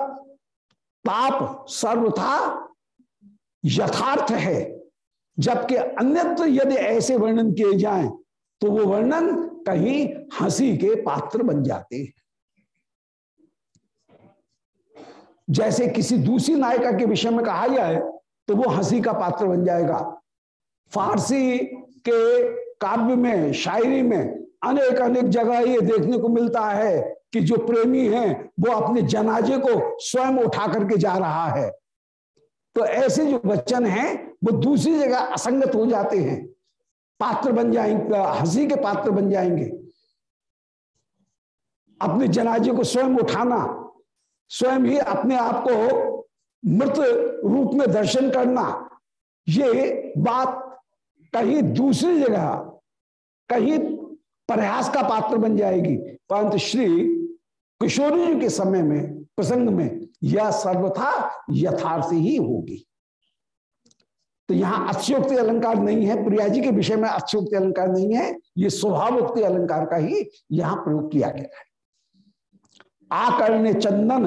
पाप सर्वथा यथार्थ है, जबकि अन्यत्र यदि ऐसे वर्णन किए जाएँ तो वो वर्णन कहीं हँसी के पात्र बन जाते हैं। जैसे किसी दूसरी नायिका के विषय में कहा जाए तो वो हँसी का पात्र बन जाएगा। फारसी के काव्य में, शायरी में अनेक अनेक जगह ये देखने को मिलता है कि जो प्रेमी है, वो अपने जनाजे को स्वयं उठा करके जा रहा है। तो ऐसे जो वचन हैं, वो दूसरी जगह असंगत हो जाते हैं। पात्र बन जाएँगे, हँसी के पात्र बन जाएँगे। अपने जनाजे को स्वयं उठाना, स्वयं ही अपने आप को मृत रूप में दर्शन करना, ये बात कहीं दूसरी जगह कहीं प्रयास का पात्र बन जाएगी। परंतु श्री किशोरी जी के समय में, प्रसंग में यह सर्वथा यथार्थ ही होगी। तो यहाँ अक्षोक्ति अलंकार नहीं है। प्रिया जी के विषय में अक्षोक्ति अलंकार नहीं है। ये स्वभावोक्ति अलंकार का ही यहाँ प्रयोग किया गया है। आकर्ण चंदन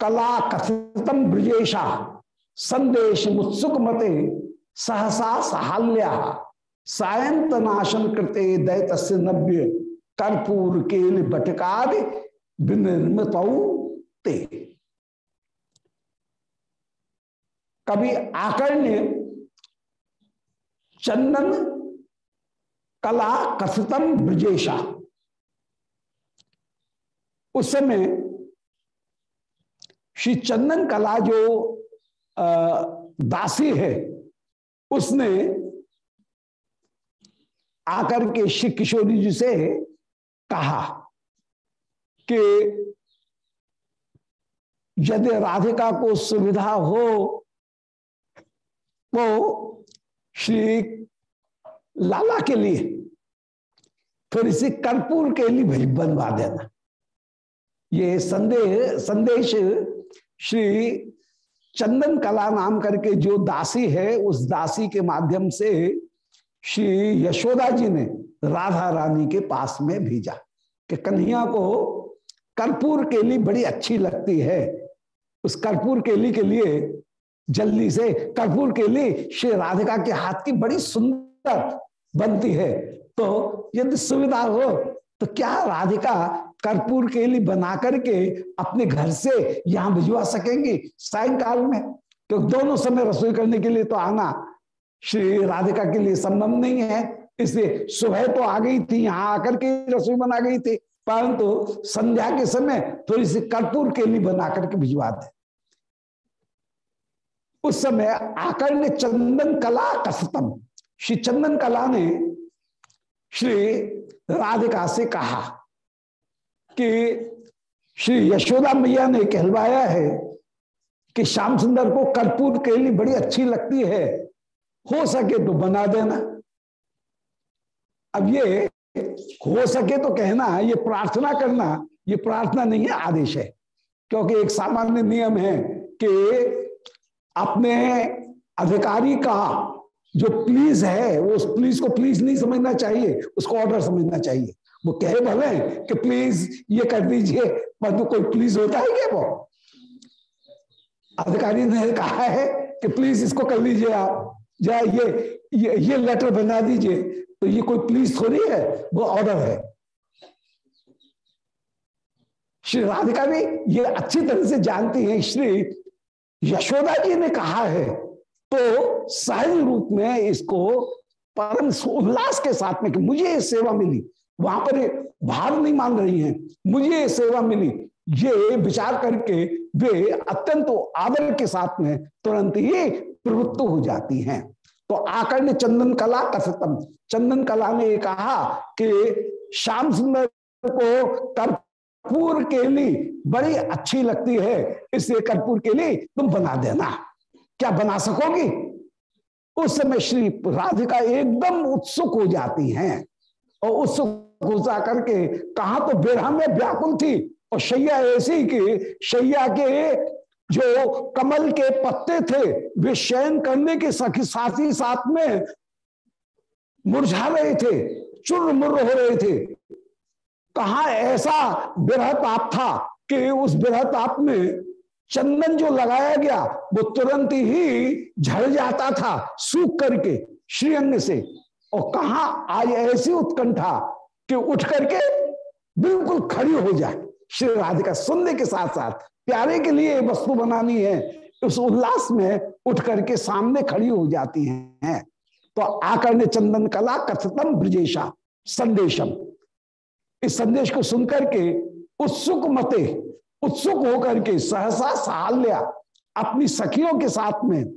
कला कथितम ब्रजेशा, संदेश मुत्सुक मते सहसा सहाल्या सायंतनाशन कृते दैत नव्य कर्पूर केल बटकार विनिर्मित कभी आकर्ण्य चंदन कला कथितम ब्रजेशा। उस समय श्री चंदन कला जो दासी है उसने आकर के श्री किशोरी जी से कहा कि यदि राधिका को सुविधा हो तो श्री लाला के लिए फिर इसे कर्पूर के लिए भाई बनवा देना। ये संदेह, संदेश श्री चंदन कला नाम करके जो दासी है, उस दासी के माध्यम से श्री यशोदा जी ने राधा रानी के पास में भेजा कि कन्हैया को कर्पूर केली बड़ी अच्छी लगती है। उस कर्पूर केली के लिए जल्दी से, कर्पूर केली श्री राधिका के हाथ की बड़ी सुंदर बनती है। तो यदि सुविधा हो तो क्या राधिका कर्पूर केली बना करके अपने घर से यहाँ भिजवा सकेंगी सायंकाल में? तो दोनों समय रसोई करने के लिए तो आना श्री राधिका के लिए संभव नहीं है। इसलिए सुबह तो आ गई थी, यहाँ आकर के रसोई बना गई थी। परंतु तो संध्या के समय थोड़ी सी कर्पूर केली बना करके भिजवा दे। उस समय आकर ने चंदन कला कसतम श्री चंदन कला ने श्री राधिका से कहा कि श्री यशोदा मैया ने कहलवाया है कि श्याम सुंदर को कर्पूर के लिए बड़ी अच्छी लगती है। हो सके तो बना देना। अब ये हो सके तो कहना, ये प्रार्थना करना, ये प्रार्थना नहीं है, आदेश है। क्योंकि एक सामान्य नियम है कि अपने अधिकारी का जो प्लीज़ है वो उस प्लीज़ को प्लीज़ नहीं समझना चाहिए उसको ऑर्डर समझना चाहिए। वो कहे भले कि प्लीज़ ये कर दीजिए परंतु कोई प्लीज़ होता है क्या वो? अधिकारी ने कहा है कि प्लीज़ इसको कर लीजिए आप। जाए ये, ये ये लेटर बना दीजिए। तो ये कोई प्लीज़ थोड़ी है वो ऑर्डर है। श्री राधिका भी ये अच्छी तरह से जानती हैं। श्री यशोदा जी ने कहा है तो सहज रूप में इसको परम उल्लास के साथ में कि मुझे ये सेवा मिली, वहाँ पर भाव नहीं मान रही हैं, मुझे ये सेवा मिली। ये विचार करके वे अत्यंत आदर के साथ में तुरंत ही प्रवृत्त हो जाती हैं। तो आकर ने चंदन कला कथतम। चंदन कला ने कहा कि श्याम सुंदर को कर्पूर के लिए बड़ी अच्छी लगती है, इसलिए कर्पूर के लिए तुम बना देना। क्या बना सकोगी? उस समय श्री राधिका एकदम उत्सुक हो जाती हैं और उत्सुक हो जा करके कहा तो बेरहा में व्याकुल थी और शैया ऐसी कि शैया के जो कमल के पत्ते थे, वे शयन करने के साथ ही साथ में मुरझा रहे थे चुर मुर हो रहे थे। कहा ऐसा बिरहत आप था कि उस बिरहत आप में चंदन जो लगाया गया, वो तुरंत ही झड़ जाता था सूख करके श्रीअंग से। और कहा आज ऐसी उत्कंठा कि उठ करके बिल्कुल खड़ी हो जाए। श्री राधिका सुनने के साथ साथ प्यारे के लिए वस्तु बनानी है, उस उल्लास में उठ करके सामने खड़ी हो जाती हैं। तो आकर ने चंदन कला कथतम ब्रजेशा, संदेशम। इस संदेश को सुनकर के उत्सुक मते उत्सुक होकर के सहसा साल्या अपनी सखियों के साथ में।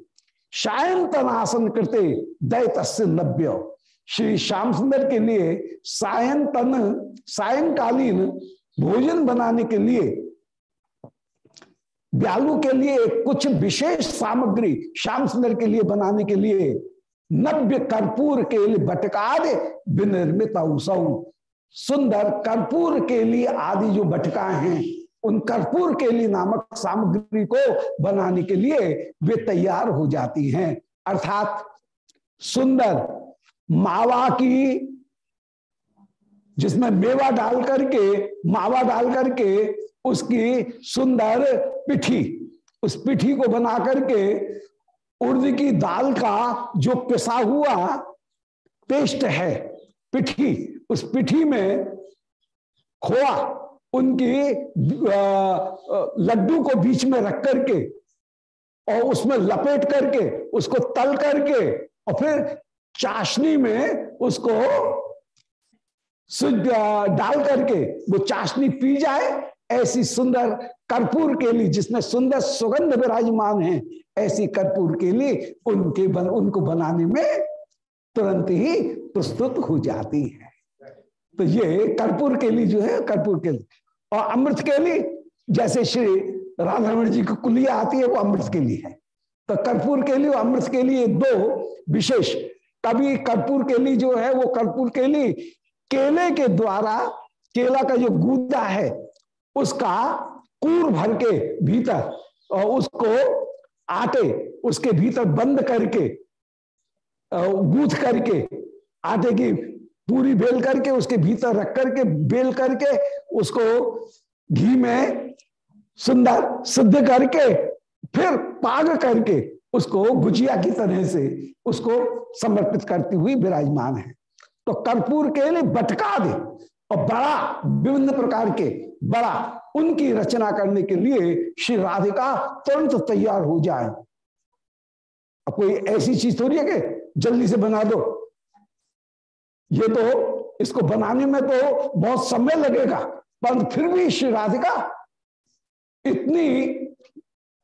शायंतन आसन करते दैत नव्य श्री श्याम सुंदर के लिए सायंतन सायंकालीन भोजन बनाने के लिए, ब्यालू के लिए कुछ विशेष सामग्री श्याम सुंदर के लिए बनाने के लिए नव्य कर्पूर के लिए बटकार विनिर्मित सुंदर कर्पूर के लिए आदि जो बटका हैं उन कर्पूर केली नामक सामग्री को बनाने के लिए वे तैयार हो जाती हैं। अर्थात सुंदर मावा की, जिसमें मेवा डाल करके, मावा डाल करके उसकी सुंदर पिठी, उस पिठी को बना करके उर्द की दाल का जो पिसा हुआ पेस्ट है, पिठी, उस पिठी में खोआ उनकी लड्डू को बीच में रख करके और उसमें लपेट करके उसको तल करके और फिर चाशनी में उसको डाल करके वो चाशनी पी जाए ऐसी सुंदर कर्पूर के लिए जिसमें सुंदर सुगंध विराजमान है ऐसी कर्पूर के लिए उनके बन, उनको बनाने में तुरंत ही प्रस्तुत हो जाती है। तो ये कर्पूर के लिए जो है कर्पूर के लिए और अमृत के लिए, जैसे श्री राधारमण जी की कुलिया आती है, वो अमृत के लिए है। तो कर्पूर के लिए अमृत के लिए दो विशेष। कभी कर्पूर के लिए जो है, वो कर्पूर के लिए केले के द्वारा केला का जो गूदा है, उसका कूर भर के भीतर और उसको आटे, उसके भीतर बंद करके गूथ करके आटे की पूरी बेल करके, उसके भीतर रख करके, बेल करके, उसको घी में सुंदर सिद्ध करके, फिर पाग करके उसको गुजिया की तरह से उसको समर्पित करती हुई विराजमान है। तो कर्पूर के लिए बटका दे और बड़ा, विभिन्न प्रकार के बड़ा, उनकी रचना करने के लिए श्री राधिका तुरंत तैयार हो जाए। कोई ऐसी चीज़ थोड़ी है कि जल्दी से बना दो? ये तो इसको बनाने में तो बहुत समय लगेगा, पर फिर भी श्री राधिका इतनी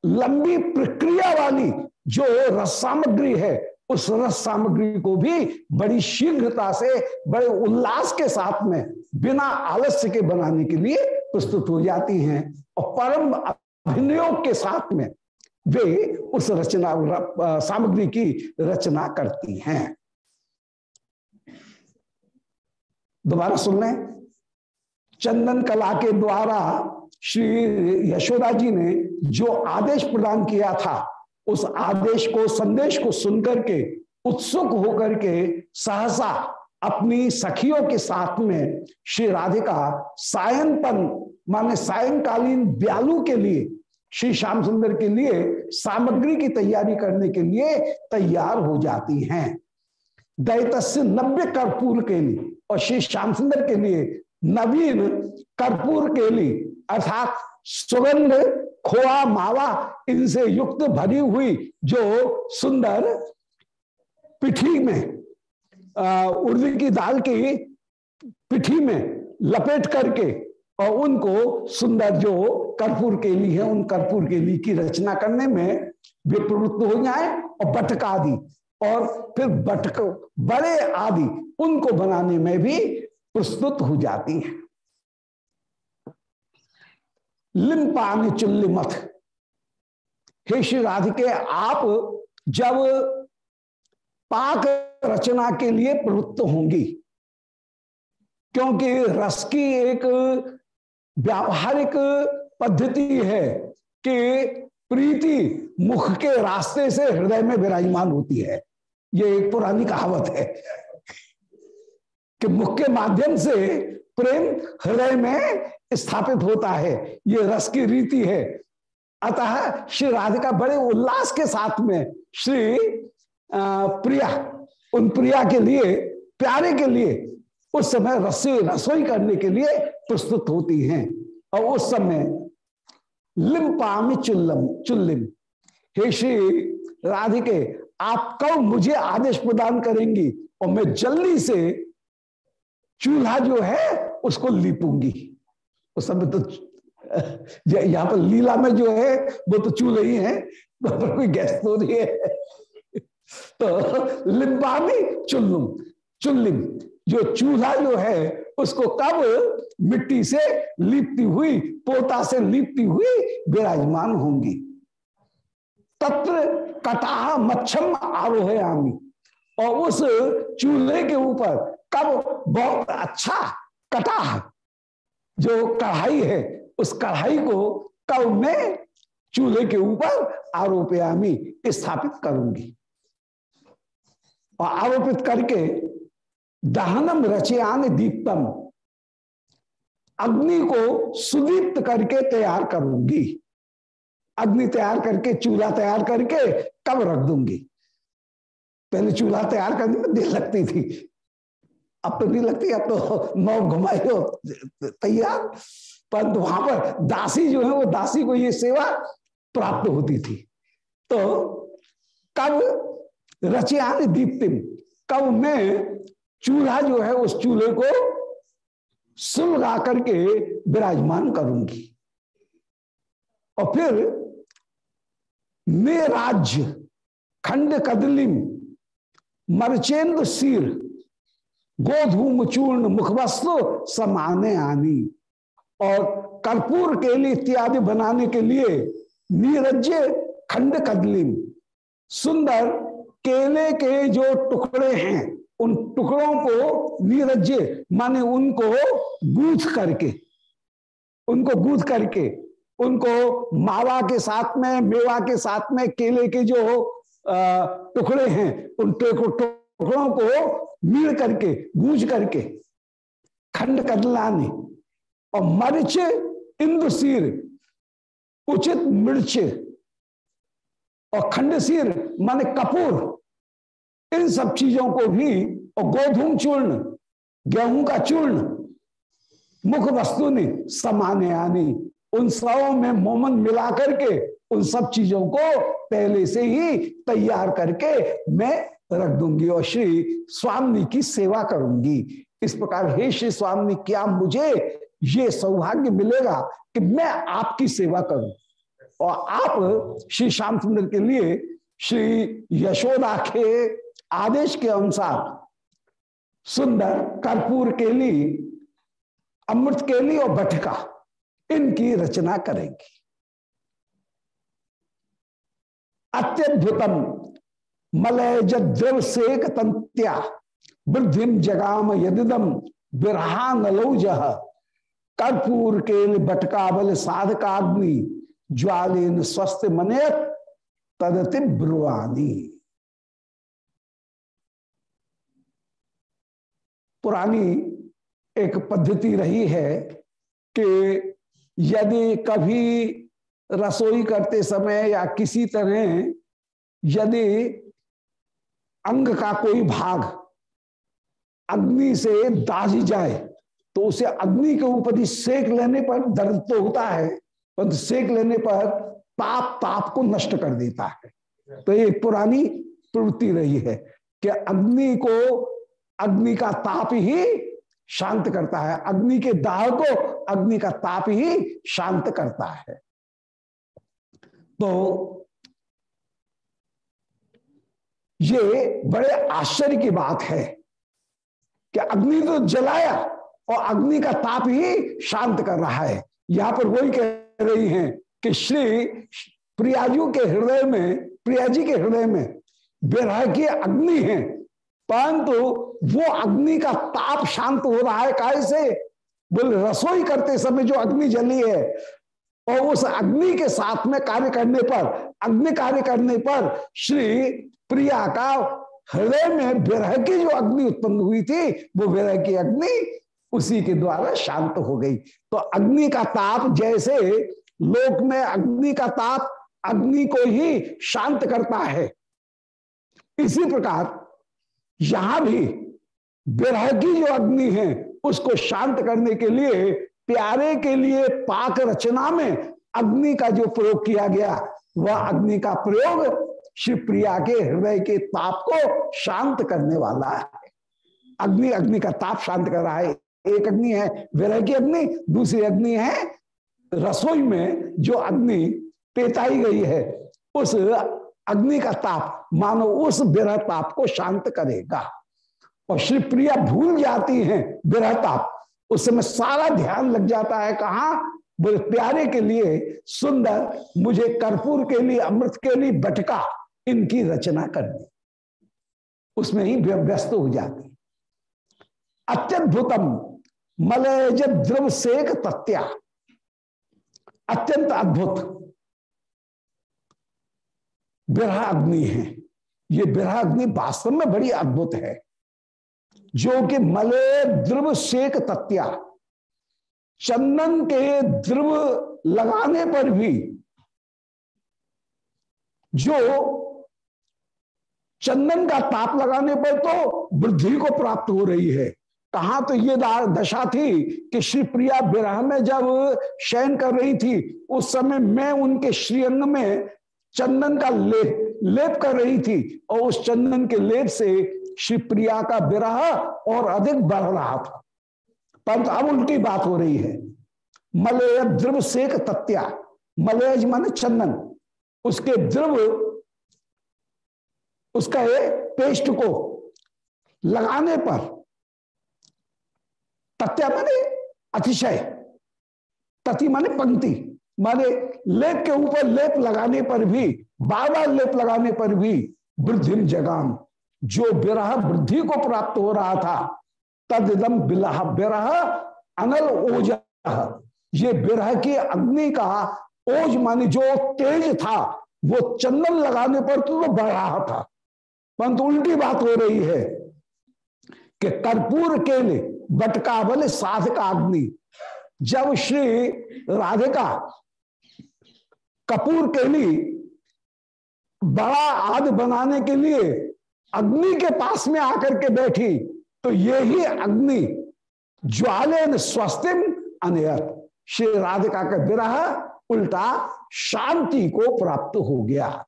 लंबी प्रक्रिया वाली जो रस सामग्री है, उस रस सामग्री को भी बड़ी शीघ्रता से, बड़े उल्लास के साथ में, बिना आलस्य के बनाने के लिए प्रस्तुत हो जाती हैं। और परम अभिनयोग के साथ में वे उस रचना सामग्री की रचना करती हैं। दोबारा सुन लें। चंदन कला के द्वारा श्री यशोदा जी ने जो आदेश प्रदान किया था, उस आदेश को, संदेश को सुनकर के, उत्सुक होकर के, सहसा अपनी सखियों के साथ में श्री राधिका सायंतन, माने सायंकालीन ब्यालू के लिए, श्री श्याम सुंदर के लिए सामग्री की तैयारी करने के लिए तैयार हो जाती हैं। दैत नब्बे कर्पूर के लिए। और श्री श्याम सुंदर के लिए, नवीन कर्पूर के लिए, अर्थात सुगंध, खोआ, मावा, इनसे युक्त भरी हुई जो सुंदर पिठी में उर्द की दाल की पिठी में लपेट करके और उनको सुंदर जो कर्पूर केली है, उन कर्पूर केली की रचना करने में वे प्रवृत्त हो जाए और बटका आदि और फिर बटक बड़े आदि उनको बनाने में भी प्रस्तुत हो जाती है। लिम्पान चुल्ली मथ हे श्री राधिके, आप जब पाक रचना के लिए प्रवृत्त होंगी, क्योंकि रस की एक व्यावहारिक पद्धति है कि प्रीति मुख के रास्ते से हृदय में विराजमान होती है। ये एक पुरानी कहावत है कि मुख के माध्यम से प्रेम हृदय में स्थापित होता है। ये रस की रीति है। अतः श्री राधिका बड़े उल्लास के साथ में श्री प्रिया, उन प्रिया के लिए, प्यारे के लिए उस समय रसोई रसोई करने के लिए प्रस्तुत होती हैं। और उस समय लिम्पामी चुल्लम, चुल्लिम, हे श्री राधिके आप कब मुझे आदेश प्रदान करेंगी और मैं जल्दी से चूल्हा जो है उसको लिपूँगी। उस समय तो यहाँ पर लीला में जो है, वो तो चूल्हे ही है पर कोई गैस तो नहीं है। तो लिम्बामी चुल्लुम, चुल्लिम, जो चूल्हा जो है, उसको कब मिट्टी से लिपती हुई, पोता से लिपती हुई विराजमान होंगी। तत्र कटाह मच्छम आरोहयामी। और उस चूल्हे के ऊपर कब बहुत अच्छा कटाह जो कढ़ाई है, उस कढ़ाई को कब मैं चूल्हे के ऊपर आरोपयामी, स्थापित करूँगी। और आरोपित करके दहनम रचयान दीप्तम, अग्नि को सुदीप्त करके तैयार करूँगी। अग्नि तैयार करके, चूल्हा तैयार करके कब रख दूँगी। पहले चूल्हा तैयार करने में देर लगती थी। अब तो नहीं लगती, अब तो नौ घुमाई हो, तैयार। पर वहाँ पर दासी जो है, वो दासी को ये सेवा प्राप्त होती थी। तो कब रचयान दीप्तिम, कब मैं चूल्हा जो है, उस चूल्हे को सुलगा करके विराजमान करूँगी। और फिर राज्य खंड कदलिम मरचेंद्र सीर गोधूम चूर्ण मुखवस्तु समाने आनी और कर्पूर केली इत्यादि बनाने के लिए नीरज्य खंड कदलिम। सुंदर केले के जो टुकड़े हैं, उन टुकड़ों को नीरज्य माने उनको गूथ करके, उनको गूथ करके उनको मावा के साथ में, मेवा के साथ में केले के जो टुकड़े हैं, उन टुकड़ों को मीड़ करके, गूंज करके, खंड कदलानी और मरिच इंद्रसीर उचित मिर्च और खंडसीर माने कपूर, इन सब चीज़ों को भी, और गोधूम चूर्ण, गेहूँ का चूर्ण, मुख वस्तु ने समाने आनी। उन सबों में मोमन मिला करके उन सब चीज़ों को पहले से ही तैयार करके मैं रख दूँगी और श्री स्वामी की सेवा करूँगी। इस प्रकार हे श्री स्वामी, क्या मुझे ये सौभाग्य मिलेगा कि मैं आपकी सेवा करूँ? और आप श्री श्याम सुंदर के लिए श्री यशोदा के आदेश के अनुसार सुंदर, कर्पूर के लिए, अमृत के लिए और बटका। इनकी रचना करेंगी। अत्यद्भुतम मलय द्रव सेक तंत्या वृद्धिम जगाम यदिदम नलौज कर्पूर के बटकाबल साधकाग्नि, ज्वालिन स्वस्थ मने तदति ब्रुआनी पुरानी एक पद्धति रही है कि यदि कभी रसोई करते समय या किसी तरह यदि अंग का कोई भाग अग्नि से दाजी जाए तो उसे अग्नि के ऊपर ही सेक लेने पर दर्द तो होता है, परंतु सेक लेने पर ताप ताप को नष्ट कर देता है। तो ये पुरानी प्रवृत्ति रही है कि अग्नि को, अग्नि का ताप ही शांत करता है। अग्नि के दाह को अग्नि का ताप ही शांत करता है। तो ये बड़े आश्चर्य की बात है कि अग्नि तो जलाया और अग्नि का ताप ही शांत कर रहा है। यहाँ पर वही कह रही हैं कि श्री प्रियाजू के हृदय में, प्रियाजी के हृदय में विरह की अग्नि है। परंतु वो अग्नि का ताप शांत हो रहा है काय से? बोले, रसोई करते समय जो अग्नि जली है, और उस अग्नि के साथ में कार्य करने पर, अग्नि कार्य करने पर श्री प्रिया का हृदय में विरह की जो अग्नि उत्पन्न हुई थी, वो विरह की अग्नि उसी के द्वारा शांत हो गई। तो अग्नि का ताप जैसे लोक में अग्नि का ताप अग्नि को ही शांत करता है। इसी प्रकार यहाँ भी विरह की जो अग्नि है, उसको शांत करने के लिए, प्यारे के लिए पाक रचना में अग्नि का जो प्रयोग किया गया, वह अग्नि का प्रयोग शिवप्रिया के हृदय के ताप को शांत करने वाला है। अग्नि अग्नि का ताप शांत कर रहा है। एक अग्नि है विरह की अग्नि, दूसरी अग्नि है, रसोई में जो अग्नि पेताई गई है, उस अग्नि का ताप, मानो उस विरह ताप को शांत करेगा। और श्री प्रिया भूल जाती हैं विरह ताप उस समय सारा ध्यान लग जाता है, कहा? बोले, प्यारे के लिए सुंदर, मुझे कर्पूर के लिए, अमृत के लिए बटका, इनकी रचना करनी। उसमें ही व्यस्त हो जाती। अत्यद्भुतम मलयज द्रव सेक तत्या। अत्यंत अद्भुत। बिरहा अग्नि है। ये बिरहा अग्नि वास्तव में बड़ी अद्भुत है। जो कि मले द्रव शेक तत्या। चंदन के द्रव लगाने पर भी जो चंदन का ताप लगाने पर तो वृद्धि को प्राप्त हो रही है। कहा तो ये दशा थी कि श्री प्रिया विरह में जब शयन कर रही थी, उस समय मैं उनके श्रीअंग में चंदन का लेप लेप कर रही थी और उस चंदन के लेप से शिवप्रिया का विरह और अधिक बढ़ रहा था परंतु अब उल्टी बात हो रही है। मलय द्रव सेक तत्या। मलयज मान चंदन। उसके द्रव उसका पेस्ट को लगाने पर तथ्य माने अतिशय। तथि माने पंक्ति। माने लेप के ऊपर लेप लगाने पर भी, बार बार लेप लगाने पर भी वृद्धि जगाम। जो विरह वृद्धि को प्राप्त हो रहा था तद इदम बिलह विरह अनल ओज। ये विरह की अग्नि का ओज माने जो तेज था, वो चंदन लगाने पर तो बढ़ रहा था। परंतु उल्टी बात हो रही है कि कर्पूर के लिए बटका बल साधका अग्नि। जब श्री राधिका कपूर के लिए बड़ा आद बनाने के लिए अग्नि के पास में आकर के बैठी तो ये ही अग्नि ज्वाले स्वस्तिम अनयत। श्री राधिका का विरह उल्टा शांति को प्राप्त हो गया।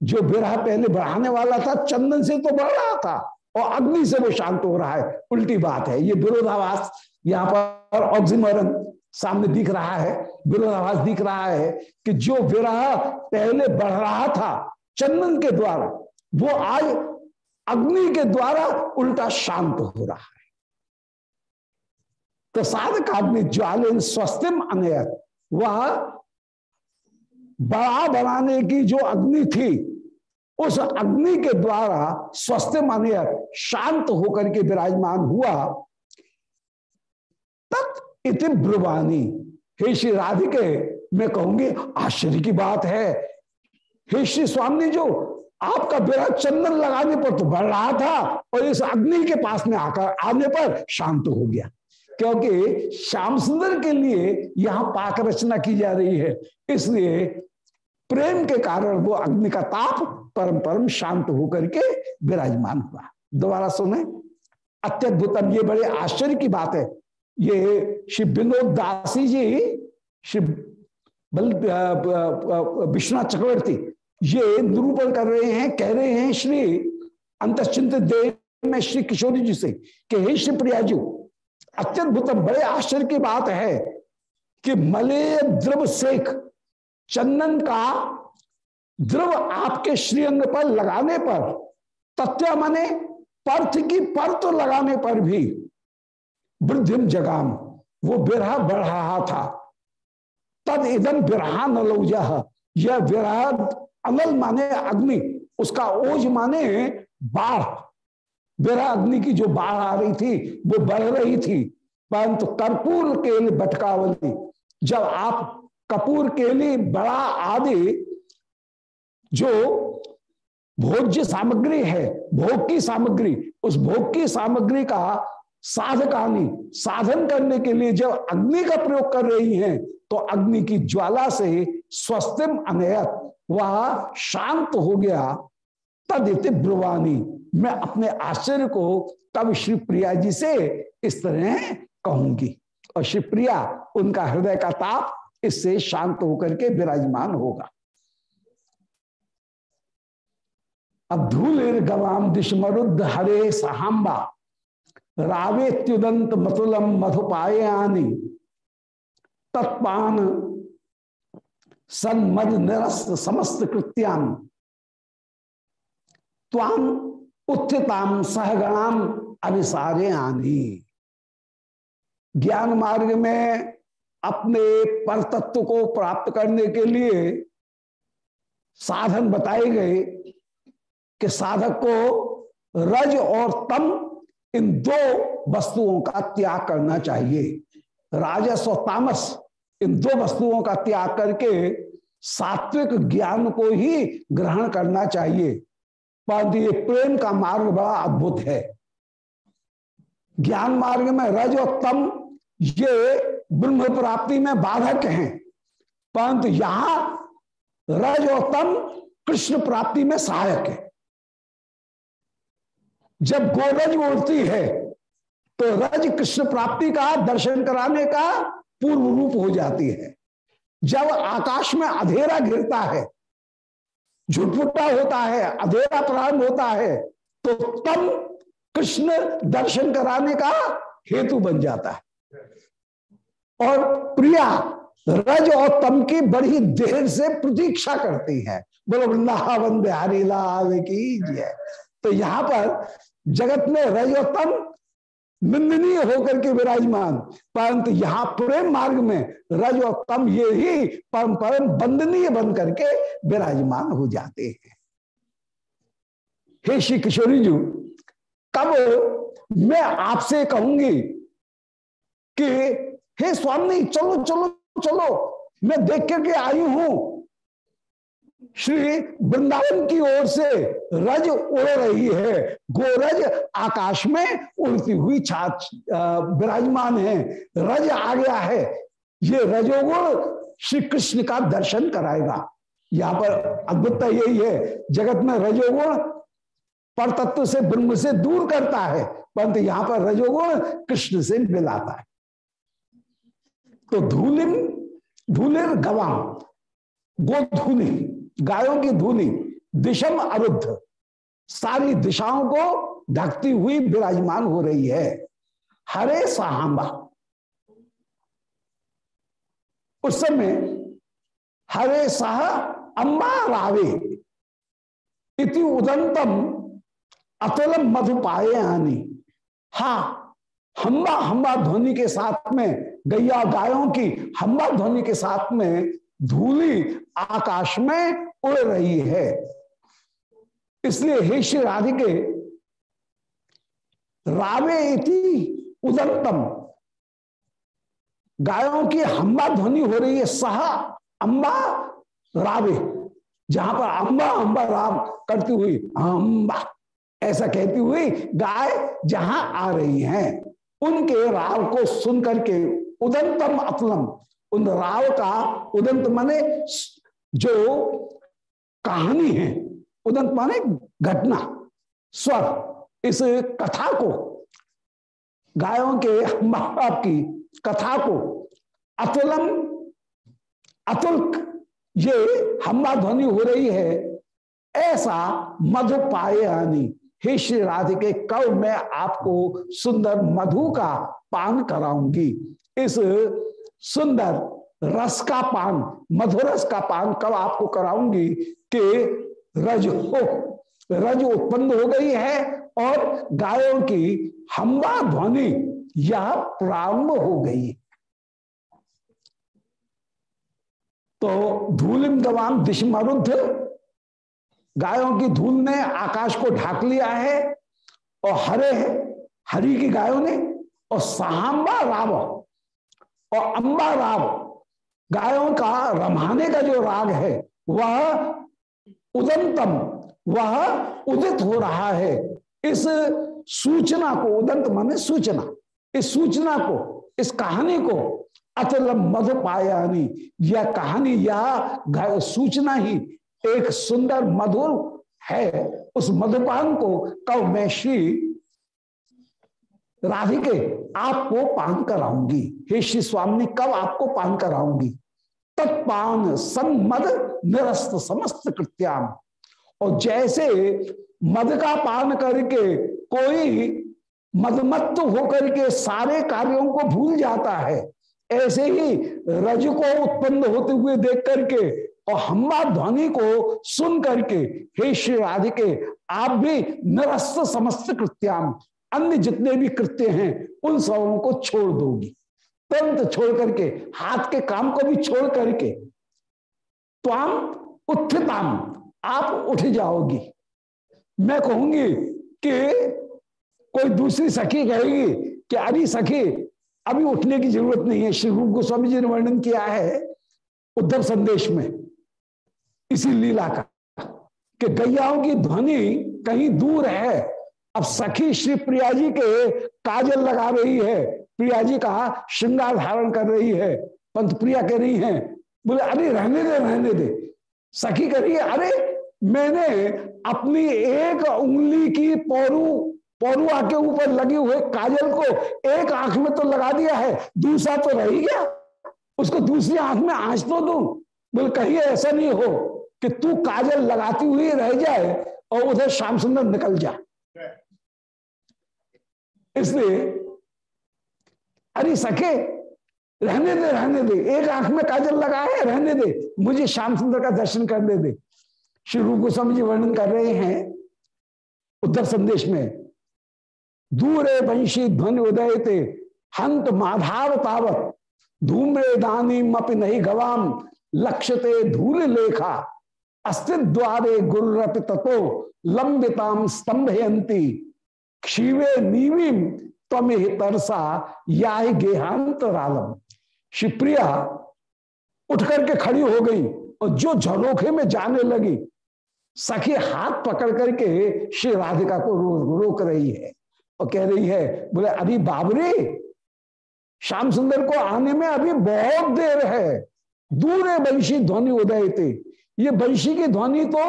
जो विरह पहले बढ़ाने वाला था, चंदन से तो बढ़ रहा था, और अग्नि से वो शांत हो रहा है। उल्टी बात है, ये विरोधावास यहाँ पर ऑक्सीमरन सामने दिख रहा है, विरोधाभास दिख रहा है कि जो विरह पहले बढ़ रहा था, चंदन के द्वारा, वो आज अग्नि के द्वारा उल्टा शांत हो रहा है। तो साधक आदमी ज्वालिन स्वस्थिम अनयत, वह बड़ा बनाने की जो अग्नि थी, उस अग्नि के द्वारा स्वस्थ माने शांत होकर के विराजमान हुआ। तत् इति ब्रुवानी। हे श्री राधिके, मैं कहूँगी, आश्चर्य की बात है। हे श्री स्वामी जो आपका विरह चंदन लगाने पर तो बढ़ रहा था और इस अग्नि के पास में आकर आने पर शांत हो गया। क्योंकि श्याम सुंदर के लिए यहाँ पाक रचना की जा रही है। इसलिए प्रेम के कारण वो अग्नि का ताप परम परम शांत होकर के विराजमान हुआ। दोबारा सुने। अत्यद्भुतम ये बड़े आश्चर्य की बात है। ये श्री विनोद दासी जी, श्री विश्वनाथ चक्रवर्ती ये निरूपण कर रहे हैं, कह रहे हैं श्री अंतश्चिंत देव में श्री किशोरी जी से कि हे श्री प्रिया जी अत्यद्भुतम बड़े आश्चर्य की बात है कि मले द्रव सेख चंदन का द्रव आपके श्रीअंग पर लगाने पर, तथ्य माने पर्थ की पर्त लगाने पर भी वृद्धिम जगाम, वो बिरहा बढ़ रहा था। तद इदम बिरहा नलौजा यह विरह अनल माने अग्नि, उसका ओज माने बाढ़। बिरहा अग्नि की जो बाढ़ आ रही थी, वो बढ़ रही थी, परंतु कर्पूर के बटकावली। जब आप कपूर के लिए बड़ा आदि जो भोज्य सामग्री है, भोग की सामग्री, उस भोग की सामग्री का साधकानी, साधन करने के लिए जब अग्नि का प्रयोग कर रही हैं तो अग्नि की ज्वाला से स्वस्थिम अनयत वह शांत हो गया। तदित ब्रुवानी। मैं अपने आश्चर्य को तब श्री प्रिया जी से इस तरह कहूँगी। और श्री प्रिया, उनका हृदय का ताप इससे शांत होकर के विराजमान होगा। अब धूलिर गवाम दिशमरुद्ध हरे सहांबा। सहाम्बा रावेत्युदंत मतुलम मधुपायानी। तत्पान सन्मद निरस्त समस्त कृत्याम त्वाम उत्थिताम सहगणाम अभिसारे आनी। ज्ञान मार्ग में अपने पर तत्व को प्राप्त करने के लिए साधन बताए गए कि साधक को रज और तम इन दो वस्तुओं का त्याग करना चाहिए। राजस और तामस इन दो वस्तुओं का त्याग करके सात्विक ज्ञान को ही ग्रहण करना चाहिए। परंतु ये प्रेम का मार्ग बड़ा अद्भुत है। ज्ञान मार्ग में रज और तम, ये ब्रह्म प्राप्ति में बाधक हैं। परंतु यहाँ रज और तम कृष्ण प्राप्ति में सहायक है। जब गोरज उड़ती है तो रज कृष्ण प्राप्ति का दर्शन कराने का पूर्व रूप हो जाती है। जब आकाश में अधेरा गिरता है, झुटपुटा होता है, अधेरा प्रारंभ होता है तो तम कृष्ण दर्शन कराने का हेतु बन जाता है। और प्रिया रज और तम की बड़ी देर से प्रतीक्षा करती है। बोलो, वृंदावन बिहारी, लाल की जय। तो यहाँ पर जगत में रज और तम निंदनीय होकर के विराजमान। परंतु यहाँ प्रेम मार्ग में रज और तम ये ही परम परम बंदनीय बन करके विराजमान हो जाते हैं। हे श्री किशोरी जी कब मैं आपसे कहूँगी कि हे स्वामी, चलो चलो चलो, मैं देख करके आई हूँ। श्री वृंदावन की ओर से रज उड़ रही है। गोरज आकाश में उड़ती हुई छाछ विराजमान है। रज आ गया है। ये रजोगुण श्री कृष्ण का दर्शन कराएगा। यहाँ पर अद्भुतता यही है। जगत में रजोगुण पर तत्व से ब्रह्म से दूर करता है, परंतु यहाँ पर रजोगुण कृष्ण से मिलाता है। तो धूलिम धूलिर गवाम, गोधूली। गायों की धूली, दिशम अरुद्ध। सारी दिशाओं को ढकती हुई विराजमान हो रही है। हरे सहांबा। उस समय हरे सह अम्बा रावे। इति उदंतम अतुलम मधुपाए आनी हा, हम्बा हम्बा ध्वनि के साथ में, गैया गायों की हम्बा ध्वनि के साथ में धूली आकाश में उड़ रही है। इसलिए हे श्री राधिके रावे इति उदंतम गायों की हम्बा ध्वनि हो रही है, सहा अम्बा रावे, जहाँ पर अम्बा अम्बा राम करती हुई, अम्बा, ऐसा कहती हुई गाय जहाँ आ रही हैं। उनके राव को सुन करके उदंतम अतलम उन राव का उदंत माने जो कहानी है, उदंत माने घटना, स्वर, इस कथा को, गायों के माँ बाप की कथा को, अतुलम अतुल ये हम्बा ध्वनि हो रही है, ऐसा मधु पाए आनी हे श्री राधिके कब मैं आपको सुंदर मधु का पान कराऊँगी। इस सुंदर रस का पान मधुरस का पान कब आपको कराऊँगी कि रज हो। रज उत्पन्न हो गई है और गायों की हम्बा ध्वनि यह प्रारंभ हो गई तो धूलिम गवाम दिश मरुद्ध गायों की धूल ने आकाश को ढाक लिया है और हरे हरी की गायों ने और साहबा राव और अंबा राव गायों का रमाने का जो राग है, वह उदंतम, वह उदित हो रहा है। इस सूचना को, उदंत माने सूचना, इस सूचना को, इस कहानी को अतल मधु पायानी, यह कहानी यह सूचना ही एक सुंदर मधुर है। उस मधुपान को कब मैं श्री राधिके आपको पान कराऊँगी। हे श्री स्वामी, कब आपको पान कराऊँगी? तत्पान सन्मद निरस्त समस्त कृत्याम। और जैसे मद का पान करके कोई मदमत्त होकर के सारे कार्यों को भूल जाता है, ऐसे ही रज को उत्पन्न होते हुए देख करके और हम्मा ध्वनि को सुन करके, हे श्री राधिके, आप भी निरस्त समस्त कृत्याम। अन्य जितने भी कृत्य हैं, उन सबों को छोड़ दोगी। तुरंत छोड़ करके, हाथ के काम को भी छोड़ करके त्वाम उत्थिताम आप उठ जाओगी। मैं कहूँगी कि कोई दूसरी सखी कहेगी कि, अरे सखी, अभी उठने की ज़रूरत नहीं है। श्री रूप गोस्वामी जी ने वर्णन किया है उद्धव संदेश में, इसी लीला का, कि गैयाओं की ध्वनि कहीं दूर है अब सखी श्री प्रिया जी के काजल लगा रही है। प्रिया जी का श्रृंगार धारण कर रही है। पंत प्रिया कह रही है। बोले, अरे, रहने दे रहने दे। सखी कह रही है, अरे, मैंने अपनी एक उंगली की पौरू, पौरुआ के ऊपर लगे हुए काजल को एक आँख में तो लगा दिया है, दूसरा तो रह गया। उसको दूसरी आँख में आँच तो दू? बोले कहीं ऐसा नहीं हो कि तू काजल लगाती हुई रह जाए और उधर श्याम सुंदर निकल जाए इसलिए, अरे सखे, रहने दे रहने दे। एक आँख में काजल लगा है, रहने दे। मुझे श्याम सुंदर का दर्शन करने दे। श्री रूप गोस्वामी जी वर्णन कर रहे हैं उद्धव संदेश में। दूरे वंशी ध्वनि उदय थे हंत माधाव तावत। धूम्रे दानी मपि नहीं गवाम लक्ष्यते धूल लेखा। अस्तिद्वारे गुरुरप ततो लंबिताम स्तंभयंती क्षीवे नीविम तम तरसा या गेहांतरालम शिवप्रिया उठ करके खड़ी हो गई और जो झरोखे में जाने लगी सखी हाथ पकड़ करके श्री राधिका को रो, रोक रही है और कह रही है बोले अभी बाबरे श्याम सुंदर को आने में अभी बहुत देर है। दूर है बंशी ध्वनि उदय थे ये बंशी की ध्वनि तो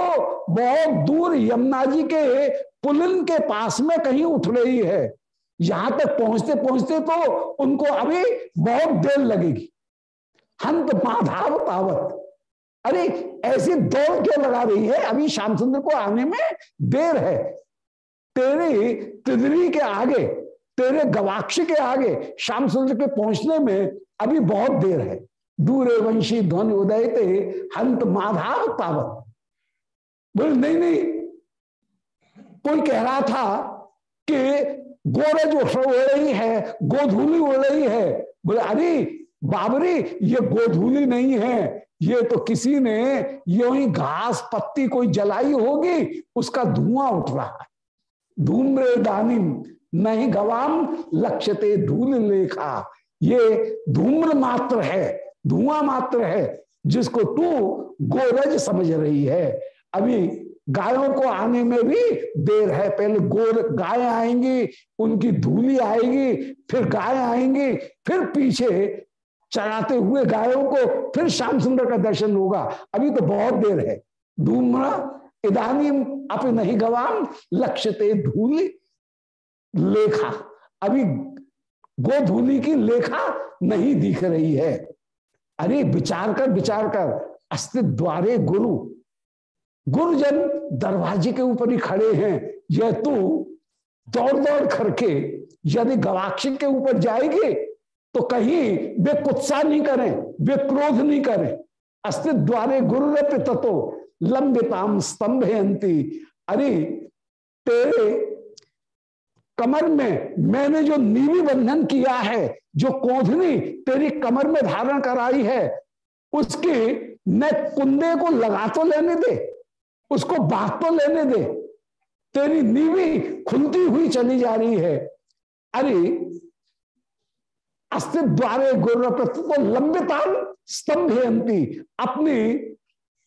बहुत दूर यमुना जी के पुलिन के पास में कहीं उठ रही है। यहाँ तक पहुँचते पहुँचते तो उनको अभी बहुत देर लगेगी। हंत माधाव तावत अरे, ऐसी दौड़ क्यों लगा रही है? अभी श्याम सुंदर को आने में देर है। तेरी तिदरी के आगे, तेरे गवाक्ष के आगे श्याम सुंदर के पहुँचने में अभी बहुत देर है। दूरे वंशी ध्वनि उदय थे हंत माधाव तावत बोले, नहीं नहीं कोई कह रहा था कि गोरज उड़ रही है, गोधूली उड़ रही है। बोले, अरे बाबरी, ये गोधूली नहीं है। ये तो किसी ने यो ही घास पत्ती कोई जलाई होगी, उसका धुआँ उठ रहा है। धूम्रे दानिम, नहीं गवाम लक्ष्यते धूल लेखा। ये धूम्र मात्र है, धुआँ मात्र है, जिसको तू गोरज समझ रही है। अभी गायों को आने में भी देर है। पहले गोर गाय आएँगी, उनकी धूली आएगी, फिर गाय आएँगी, फिर पीछे चराते हुए गायों को फिर श्याम सुंदर का दर्शन होगा। अभी तो बहुत देर है। धूम्र इधानी अप नहीं गवाम लक्ष्यते धूली, लेखा। अभी गोधूली की लेखा नहीं दिख रही है। अरे विचार कर विचार कर। अस्तित्व द्वारे गुरु गुरुजन दरवाजे के ऊपर ही खड़े हैं। यह तू दौड़ दौड़ करके यदि गवाक्षी के ऊपर जाएगी तो कहीं वे कुत्सा नहीं करें, वे क्रोध नहीं करें। अस्तित्व द्वारे गुरु तत्व लंबिताम स्तंभयंती अरे, तेरे कमर में मैंने जो नीली बंधन किया है, जो कोधनी तेरी कमर में धारण कराई है, उसकी न कुंदे को लगा तो लेने दे। उसको बात तो लेने दे। तेरी नीवी खुलती हुई चली जा रही है। अरे अस्तित्व द्वारे गुरु तो लंबितान स्तंभयंती अपनी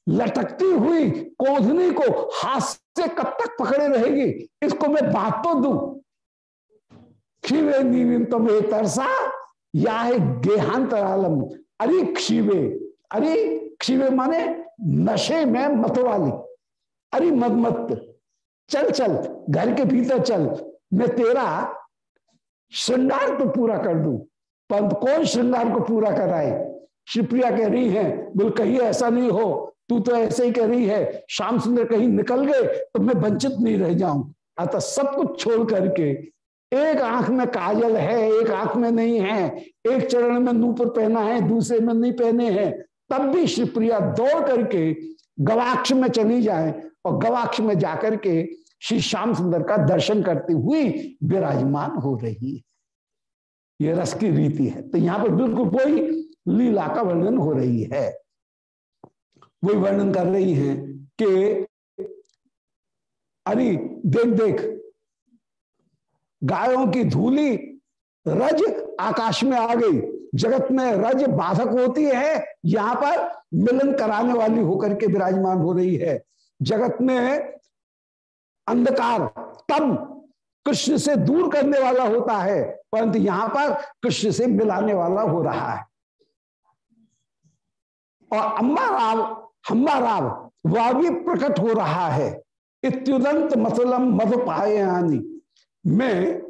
लटकती हुई कोधनी को हाथ से कब तक पकड़े रहेगी? इसको मैं बात तो दू। क्षीवे नीविम तो मे तरसा या है गेहांतरालम अरे क्षीवे अरे क्षीवे माने नशे में मत वाली अरे मत मत। चल चल। घर के भीतर चल। मैं तेरा श्रृंगार तो पूरा कर दू। परंतु कौन श्रृंगार को पूरा कराए शिवप्रिया कह रही है, बोल कहीं ऐसा नहीं हो। तू तो ऐसे ही कह रही है, श्याम सुंदर कहीं निकल गए तो मैं वंचित नहीं रह जाऊँ। अतः सब कुछ छोड़ करके, एक आँख में काजल है, एक आँख में नहीं है। एक चरण में नूपुर पहना है, दूसरे में नहीं पहने हैं। तब भी श्रीप्रिया दौड़ करके गवाक्ष में चली जाए। और गवाक्ष में जाकर के श्री श्याम सुंदर का दर्शन करती हुई विराजमान हो रही है। ये रस की रीति है। तो यहाँ पर बिल्कुल कोई लीला का वर्णन हो रही है। वही वर्णन कर रही है कि, अरे देख देख, गायों की धूली रज आकाश में आ गई। जगत में रज बाधक होती है, यहाँ पर मिलन कराने वाली होकर के विराजमान हो रही है। जगत में अंधकार तब कृष्ण से दूर करने वाला होता है, परंतु यहाँ पर कृष्ण से मिलाने वाला हो रहा है। और अम्बा राव हम्बा राव, वह भी प्रकट हो रहा है। इत्युदंत मतलम मध पायानी मैं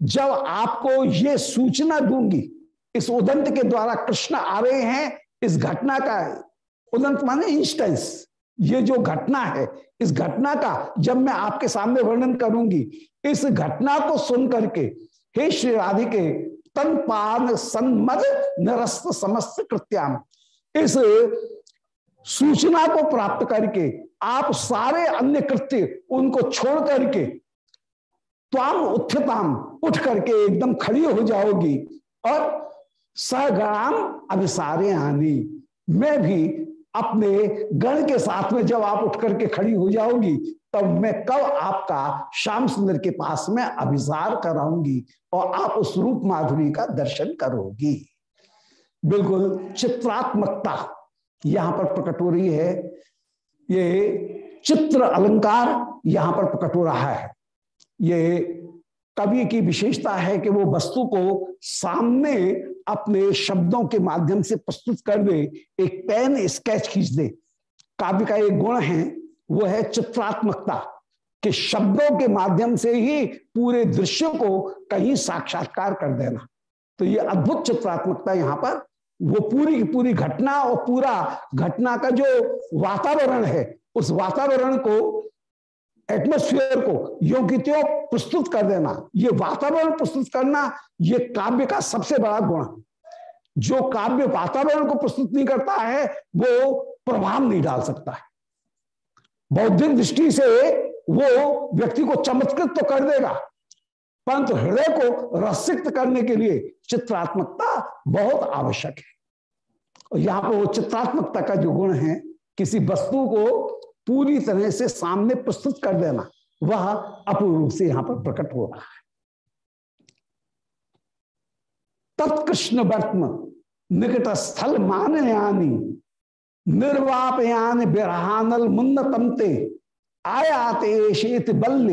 जब आपको ये सूचना दूँगी, इस उदंत के द्वारा कृष्ण आ रहे हैं, इस घटना का उदंत माने इंस्टेंस ये जो घटना है, इस घटना का जब मैं आपके सामने वर्णन करूँगी, इस घटना को सुन करके हे श्री राधिके, तन पान सन्मद निरस्त समस्त कृत्याम। इस सूचना को प्राप्त करके, आप सारे अन्य कृत्य उनको छोड़ करके, त्वाम उत्थताम उठ करके एकदम खड़ी हो जाओगी और सगणाम अभिसारे आनी मैं भी अपने गण के साथ में जब आप उठ करके खड़ी हो जाओगी, तब मैं कब आपका श्याम सुंदर के पास में अभिसार कराऊँगी और आप उस रूप माधुरी का दर्शन करोगी। बिल्कुल चित्रात्मकता यहाँ पर प्रकट हो रही है। ये चित्र अलंकार यहाँ पर प्रकट हो रहा है। ये कवि की विशेषता है कि वो वस्तु को सामने अपने शब्दों के माध्यम से प्रस्तुत कर दे, एक पेन स्केच खींच दे। काव्य का एक गुण है, वो है चित्रात्मकता, कि शब्दों के माध्यम से ही पूरे दृश्य को कहीं साक्षात्कार कर देना। तो ये अद्भुत चित्रात्मकता यहाँ पर। वो पूरी की पूरी घटना और पूरा घटना का जो वातावरण है, उस वातावरण को एटमोस्फियर को योग्य त्यों प्रस्तुत कर देना, ये वातावरण प्रस्तुत करना, ये काव्य का सबसे बड़ा गुण जो काव्य वातावरण को प्रस्तुत नहीं करता है, वो प्रभाव नहीं डाल सकता है। बौद्धिक दृष्टि से वो व्यक्ति को चमत्कृत तो कर देगा, परंतु हृदय को रसिक्त करने के लिए चित्रात्मकता बहुत आवश्यक है। यहाँ पर वो चित्रात्मकता का जो गुण है, किसी वस्तु को पूरी तरह से सामने प्रस्तुत कर देना, वह अपूर्ण रूप से यहाँ पर प्रकट हो रहा है। तत्कृष्ण वर्तम, निकट स्थल मान यानी निर्वाप निर्वापयान बिरहानल मुन्नतमते आयाते शेत बल्ल,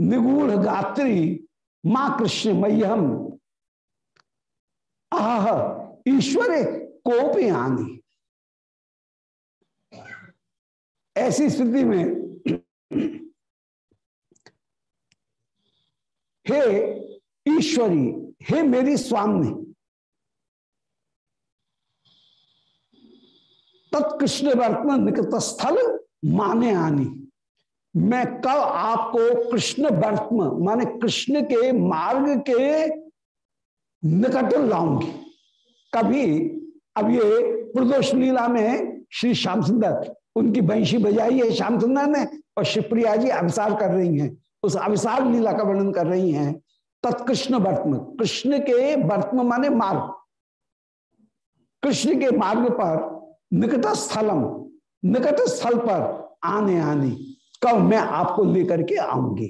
निगूढ़ गात्री, माँ कृष्ण मह्यम। आह, ईश्वरे, कोप आनी। ऐसी स्थिति में हे ईश्वरी, हे मेरी स्वामी, तत्कृष्ण वर्तमान निकट स्थल माने आनी। मैं कब आपको कृष्ण वर्तम माने कृष्ण के मार्ग के निकट लाऊँगी। कभी, अब ये प्रदोष लीला में श्री श्याम सुंदर उनकी बंशी बजाई है श्याम सुंदर ने और शिवप्रिया जी अभिसार कर रही हैं, उस अभिसार लीला का वर्णन कर रही हैं। तत्कृष्ण वर्तम कृष्ण के वर्तम माने मार्ग। कृष्ण के मार्ग पर निकट स्थलम, निकट स्थल पर आने आने कब मैं आपको लेकर के आऊँगी।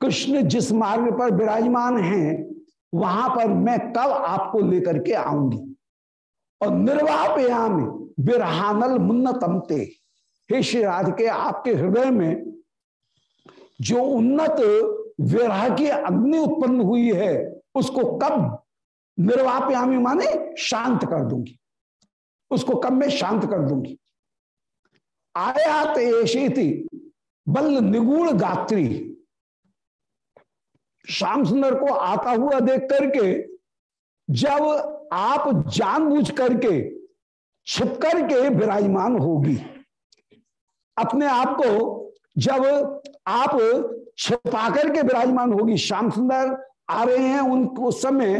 कृष्ण जिस मार्ग पर विराजमान हैं, वहाँ पर मैं कब आपको लेकर के आऊँगी। और निर्वापयाम विरहानल मुन्नतमते। हे श्री राधिके आपके हृदय में जो उन्नत विरह की अग्नि उत्पन्न हुई है, उसको कब निर्वापयामी माने शांत कर दूँगी। उसको कब में शांत कर दूँगी? आयात एशी बल निगुण गात्री। श्याम सुंदर को आता हुआ देख करके, जब आप जानबूझ करके छिप करके विराजमान होगी। अपने आप को जब आप छिपा करके विराजमान होगी, श्याम सुंदर आ रहे हैं उन, उस समय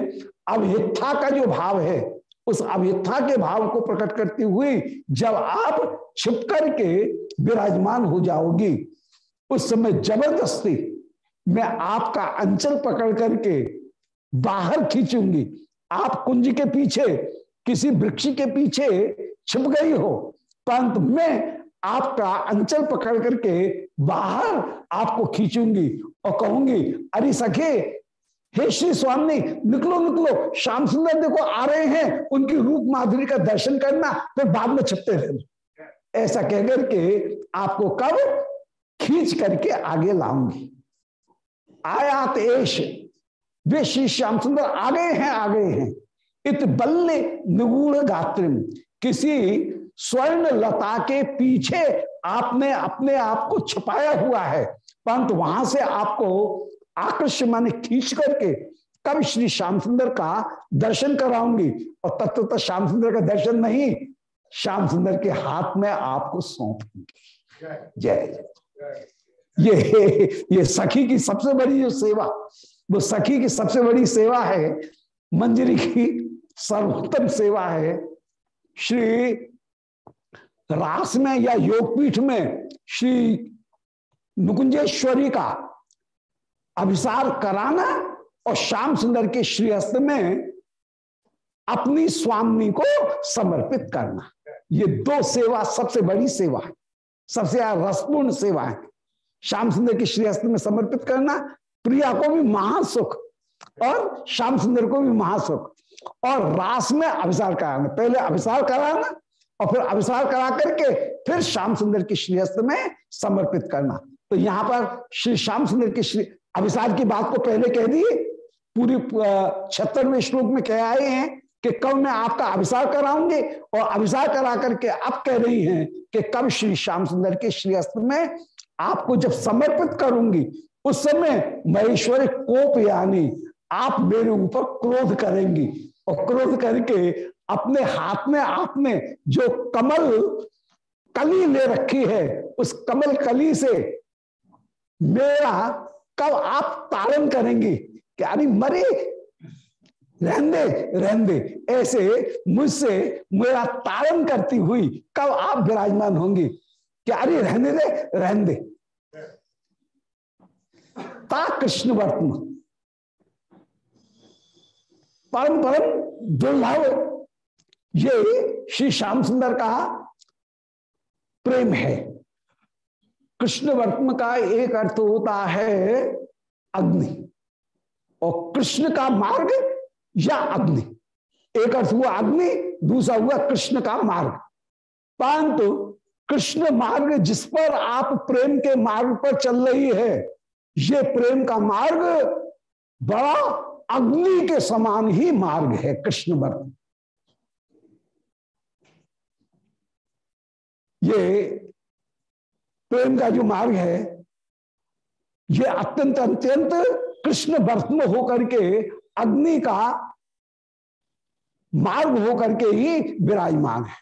अभिथा का जो भाव है, उस अभिथा के भाव को प्रकट करती हुई जब आप छिप करके विराजमान हो जाओगी, उस समय ज़बरदस्ती मैं आपका अंचल पकड़ करके बाहर खींचूँगी। आप कुंज के पीछे किसी वृक्ष के पीछे छिप गई हो, परंतु मैं आपका अंचल पकड़ करके बाहर आपको खींचूँगी और कहूँगी, अरे सखे, हे श्री स्वामी, निकलो निकलो, श्याम सुंदर देखो आ रहे हैं, उनकी रूप माधुरी का दर्शन करना, फिर बाद में छिपते रहना। ऐसा कहकर के आपको कब खींच करके आगे लाऊँगी। आयात एश, वे श्री श्याम सुंदर आ गए हैं, आ गए हैं। इत बल्ले निगूढ़ गात्रिम। किसी स्वर्ण लता के पीछे आपने अपने आप को छुपाया हुआ है, परंतु वहाँ से आपको आकर्ष माने खींच करके कब श्री श्याम सुंदर का दर्शन कराऊँगी, और तत्व तो श्याम सुंदर का दर्शन नहीं श्याम सुंदर के हाथ में आपको सौंपूँगी जय। ये ये सखी की सबसे बड़ी जो सेवा, वो सखी की सबसे बड़ी सेवा है, मंजरी की सर्वोत्तम सेवा है। श्री रास में या योगपीठ में श्री नुकुंजेश्वरी का अभिसार कराना और श्याम सुंदर के श्रीहस्त में अपनी स्वामी को समर्पित करना। ये दो सेवा सबसे बड़ी सेवा है, सबसे रसपूर्ण सेवा है। श्याम सुंदर के श्रीहस्त में समर्पित करना, प्रिया को भी महासुख और श्याम सुंदर को भी महासुख। और रास में अभिसार कराना। पहले अभिसार कराना और फिर अभिसार करा करके फिर श्याम सुंदर की श्रीहस्त में समर्पित करना। तो यहाँ पर श्री श्याम सुंदर की श्री अभिसार की बात को पहले कह दी पूरी छत्तरवें श्लोक में कह आए हैं कि कब मैं आपका अभिसार कराऊँगी और अभिसार करा करके अब कह रही हैं कि कब श्री श्याम सुंदर के श्रीअस्त में आपको जब समर्पित करूँगी, उस समय महेश्वरी कोप यानी आप मेरे ऊपर क्रोध करेंगी और क्रोध करके अपने हाथ में आपने जो कमल कली ले रखी है, उस कमल कली से मेरा कब आप तारण करेंगे? कि अरे मरे, रहने रहने ऐसे मुझसे मेरा तारण करती हुई कब आप विराजमान होंगे? कि अरे रहने दे रहने दे। कृष्ण वर्तम परम परम दुर्लभ। ये श्री श्याम सुंदर का प्रेम है। कृष्ण वर्तम का एक अर्थ होता है अग्नि। और कृष्ण का मार्ग या अग्नि। एक अर्थ हुआ अग्नि, दूसरा हुआ कृष्ण का मार्ग। परंतु कृष्ण मार्ग जिस पर आप प्रेम के मार्ग पर चल रही है, ये प्रेम का मार्ग बड़ा अग्नि के समान ही मार्ग है कृष्ण वर्ग ये प्रेम का जो मार्ग है, ये अत्यंत अत्यंत कृष्ण वर्तम होकर के अग्नि का मार्ग होकर के ही विराजमान है।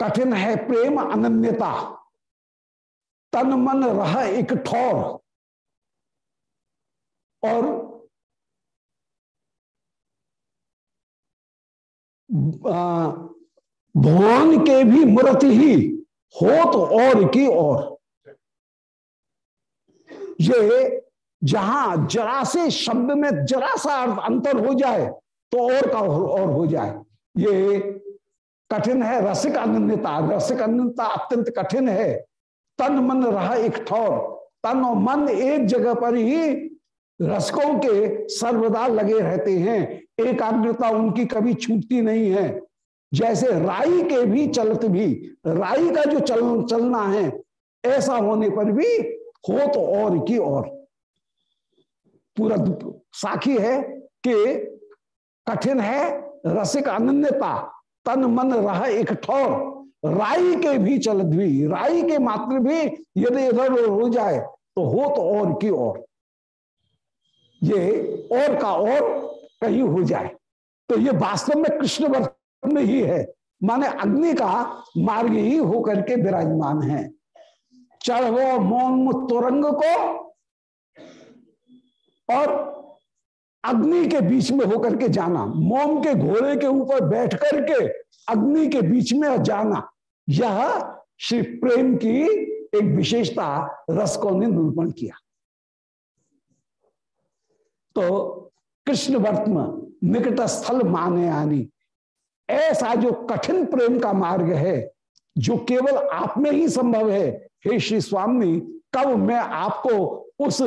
कठिन है प्रेम अनन्यता, तन मन रह एक ठौर। और भगवान के भी मूर्त ही हो तो और की और। ये जहाँ जरा से शब्द में जरा सा अंतर हो जाए तो और का और हो जाए। ये कठिन है, रसिक अनन्यता। रसिक अनन्यता अत्यंत कठिन है। तन मन रहा एक ठौर। तन और मन एक जगह पर ही रसकों के सर्वदा लगे रहते हैं। एकाग्रता उनकी कभी छूटती नहीं है। जैसे राई के भी चलत भी, राई का जो चल, चलना है, ऐसा होने पर भी हो तो और की और। पूरा साखी है कि कठिन है रसिक अनन्यता, तन मन रह एक ठौर। राई के भी चलत भी, राई के मात्र भी यदि इधर हो जाए तो हो तो और की और। ये और का और कहीं हो जाए। तो ये वास्तव में कृष्ण वर्त में ही है। माने अग्नि का मार्ग ही होकर के विराजमान है। चढ़ो मोम तुरंग को और अग्नि के बीच में होकर के जाना। मोम के घोड़े के ऊपर बैठ करके अग्नि के बीच में जाना। यह श्री प्रेम की एक विशेषता रसकों ने निरूपण किया। तो कृष्ण वर्तम निकट स्थल माने आनी। ऐसा जो कठिन प्रेम का मार्ग है, जो केवल आप में ही संभव है, हे श्री स्वामी कब मैं आपको उस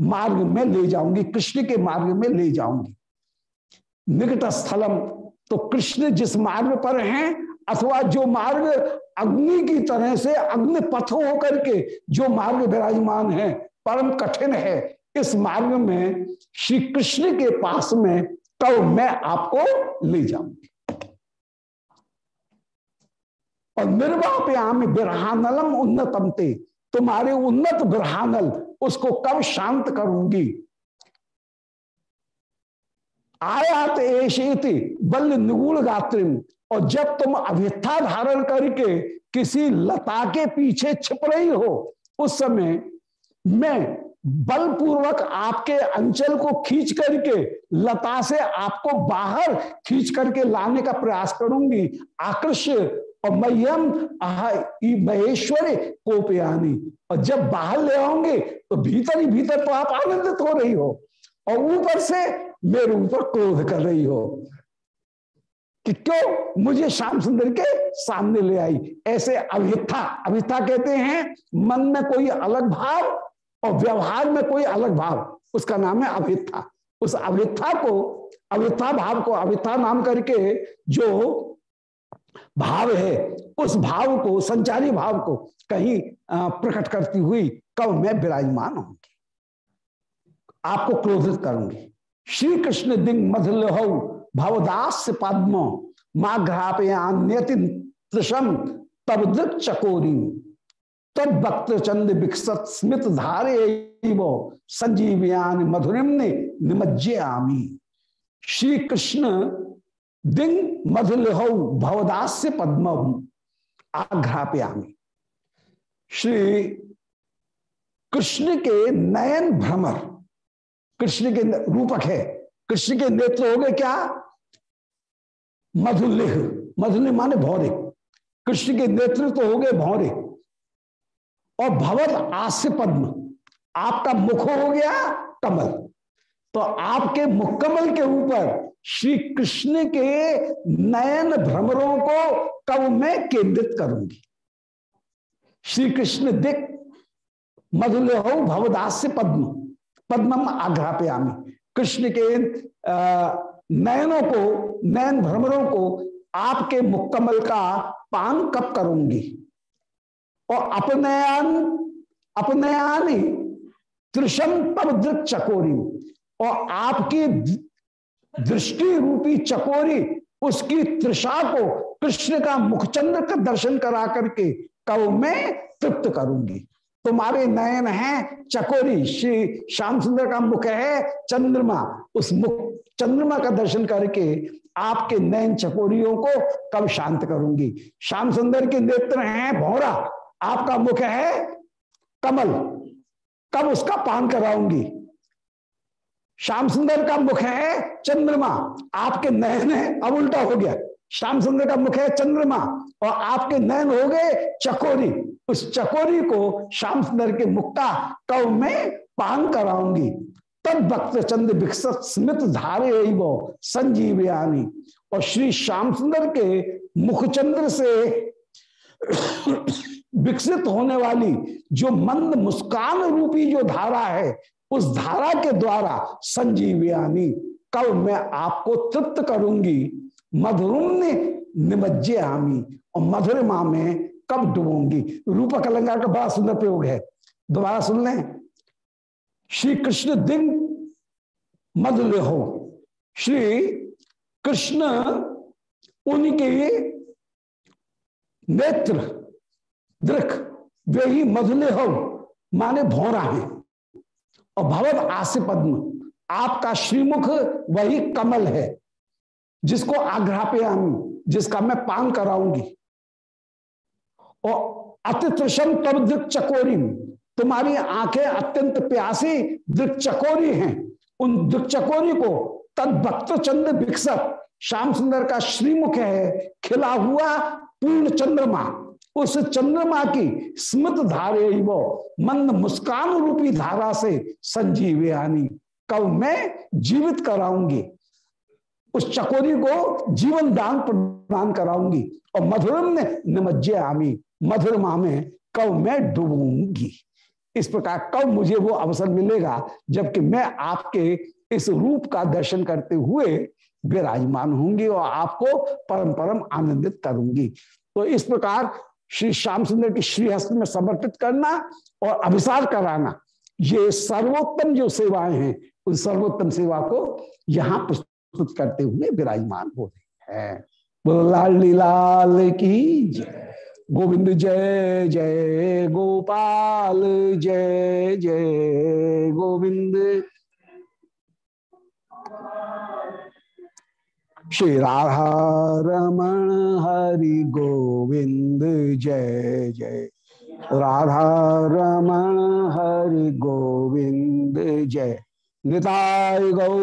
मार्ग में ले जाऊँगी, कृष्ण के मार्ग में ले जाऊँगी। निकट स्थलम तो कृष्ण जिस मार्ग पर हैं, अथवा जो मार्ग अग्नि की तरह से अग्नि पथ होकर के जो मार्ग विराजमान है, परम कठिन है इस मार्ग में श्री कृष्ण के पास में कब मैं आपको ले जाऊँगी। और निर्वाप्याम बिरहानलम उन्नतमते, तुम्हारे उन्नत बिरहानल उसको कब शांत करूँगी? आयात एशेति बल निगुण गात्रिम, और जब तुम अभिथा धारण करके किसी लता के पीछे छिप रही हो, उस समय मैं बलपूर्वक आपके अंचल को खींच करके, लता से आपको बाहर खींच करके लाने का प्रयास करूँगी। आकृष्य और मयम महेश्वर, कोपयानी। और जब बाहर ले आओगे तो भीतर ही भीतर तो आप आनंदित हो रही हो, और ऊपर से मेरे ऊपर क्रोध कर रही हो। कि क्यों? मुझे श्याम सुंदर के सामने ले आई। ऐसे अभिथा अभिथा कहते हैं, मन में कोई अलग भाव और व्यवहार में कोई अलग भाव, उसका नाम है अभिथा उस अभिथा को अभिथा भाव को अभिथा नाम करके जो भाव है, उस भाव को, संचारी भाव को कहीं प्रकट करती हुई कब मैं विराजमान होंगी आपको क्रोधित करूँगी। श्री कृष्ण दिन मधुल भवदास पद्म माँ घ्रापयान्यति तब दृक चकोरी। तब भक्त चंद विकसत स्मित धारे वो संजीवयान मधुरिम ने निमज्जे आमी। श्री कृष्ण दिन मधुल हो भवदास्य पद्म आघ्रापयामी श्री कृष्ण के नयन भ्रमर, कृष्ण के रूपक है, कृष्ण के नेत्र हो गए क्या? मधुलिह मधुलिह माने भौरे। कृष्ण के नेतृत्व तो हो गए भौरे। और भवत आस्य पद्म। आपका मुख हो गया कमल। तो आपके मुक्कमल के ऊपर श्री कृष्ण के नयन भ्रमरों को कब मैं केंद्रित करूँगी? श्री कृष्ण दिख मधुल हो भवदास्य पद्म। पद्मम आघ्रापयामी। कृष्ण के नयनों को, नयन भ्रमरों को आपके मुक्कमल का पान कब करूँगी? और अपनयान, अपनयानी त्रिशम तब दृक चकोरी। और आपकी दृष्टि रूपी चकोरी, उसकी त्रिषा को कृष्ण का मुखचंद्र का दर्शन करा करके कव में तृप्त करूँगी। तुम्हारे नयन हैं चकोरी, श्री श्याम सुंदर का मुख है चंद्रमा। उस मुख, चंद्रमा का दर्शन करके आपके नयन चकोरियों को कब शांत करूँगी। श्याम सुंदर के नेत्र हैं भौरा आपका मुख है कमल। कब उसका पान कराऊँगी श्याम सुंदर का मुख है चंद्रमा। आपके नयन है, अब उल्टा हो गया। श्याम सुंदर का मुख है चंद्रमा और आपके नयन हो गए चकोरी। उस चकोरी को श्याम सुंदर के मुख का कब में पान कराऊँगी तब भक्त चंद्र विकसित स्मित धारे वो संजीवयानी और श्री श्याम सुंदर के मुखचंद्र से विकसित होने वाली जो मंद मुस्कान रूपी जो धारा है, उस धारा के द्वारा संजीवयानी कब मैं आपको तृप्त करूँगी? मधुरुम ने निमज्जे आमी और मधुरमा में कब डूबूँगी? रूपक अलंकार का बड़ा सुंदर प्रयोग है। दोबारा सुन लें। श्री कृष्ण दिन मधुल हो। श्री कृष्ण उनके नेत्र दृख वे ही मधुले हो, माने भौरा है। और भवद आस्य पद्म, आपका श्रीमुख वही कमल है, जिसको आग्रह पे जिसका मैं पान कराऊँगी। और अतित्रशम तब दृक चकोरी तुम्हारी आँखें अत्यंत प्यासी दृक चकोरी हैं। उन दृक चकोरी को तद भक्त चंद्र विकसत, श्याम सुंदर का श्रीमुख है, खिला हुआ पूर्ण चंद्रमा। उस चंद्रमा की स्मृत धारे वो मंद मुस्कान रूपी धारा से संजीव आनी। कब मैं जीवित कराऊँगी। उस चकोरी को जीवन दान प्रदान कराऊँगी और मधुरम ने निमज्जे आमी। मधुरमा में कब मैं डूबूँगी। इस प्रकार कब मुझे वो अवसर मिलेगा, जबकि मैं आपके इस रूप का दर्शन करते हुए विराजमान होंगी और आपको परम परम आनंदित करूँगी। तो इस प्रकार श्री श्याम सुंदर की श्रीहस्त में समर्पित करना और अभिसार कराना। ये सर्वोत्तम जो सेवाएँ हैं, उन सर्वोत्तम सेवा को यहाँ प्रस्तुत करते हुए विराजमान हो रहे हैं। लाल लाल की जय। गोविंद जय जय गोपाल, जय जय गोविंद। श्री राधा रमण हरि गोविंद जय जय। राधा रमण हरि गोविंद जय। निताय गौ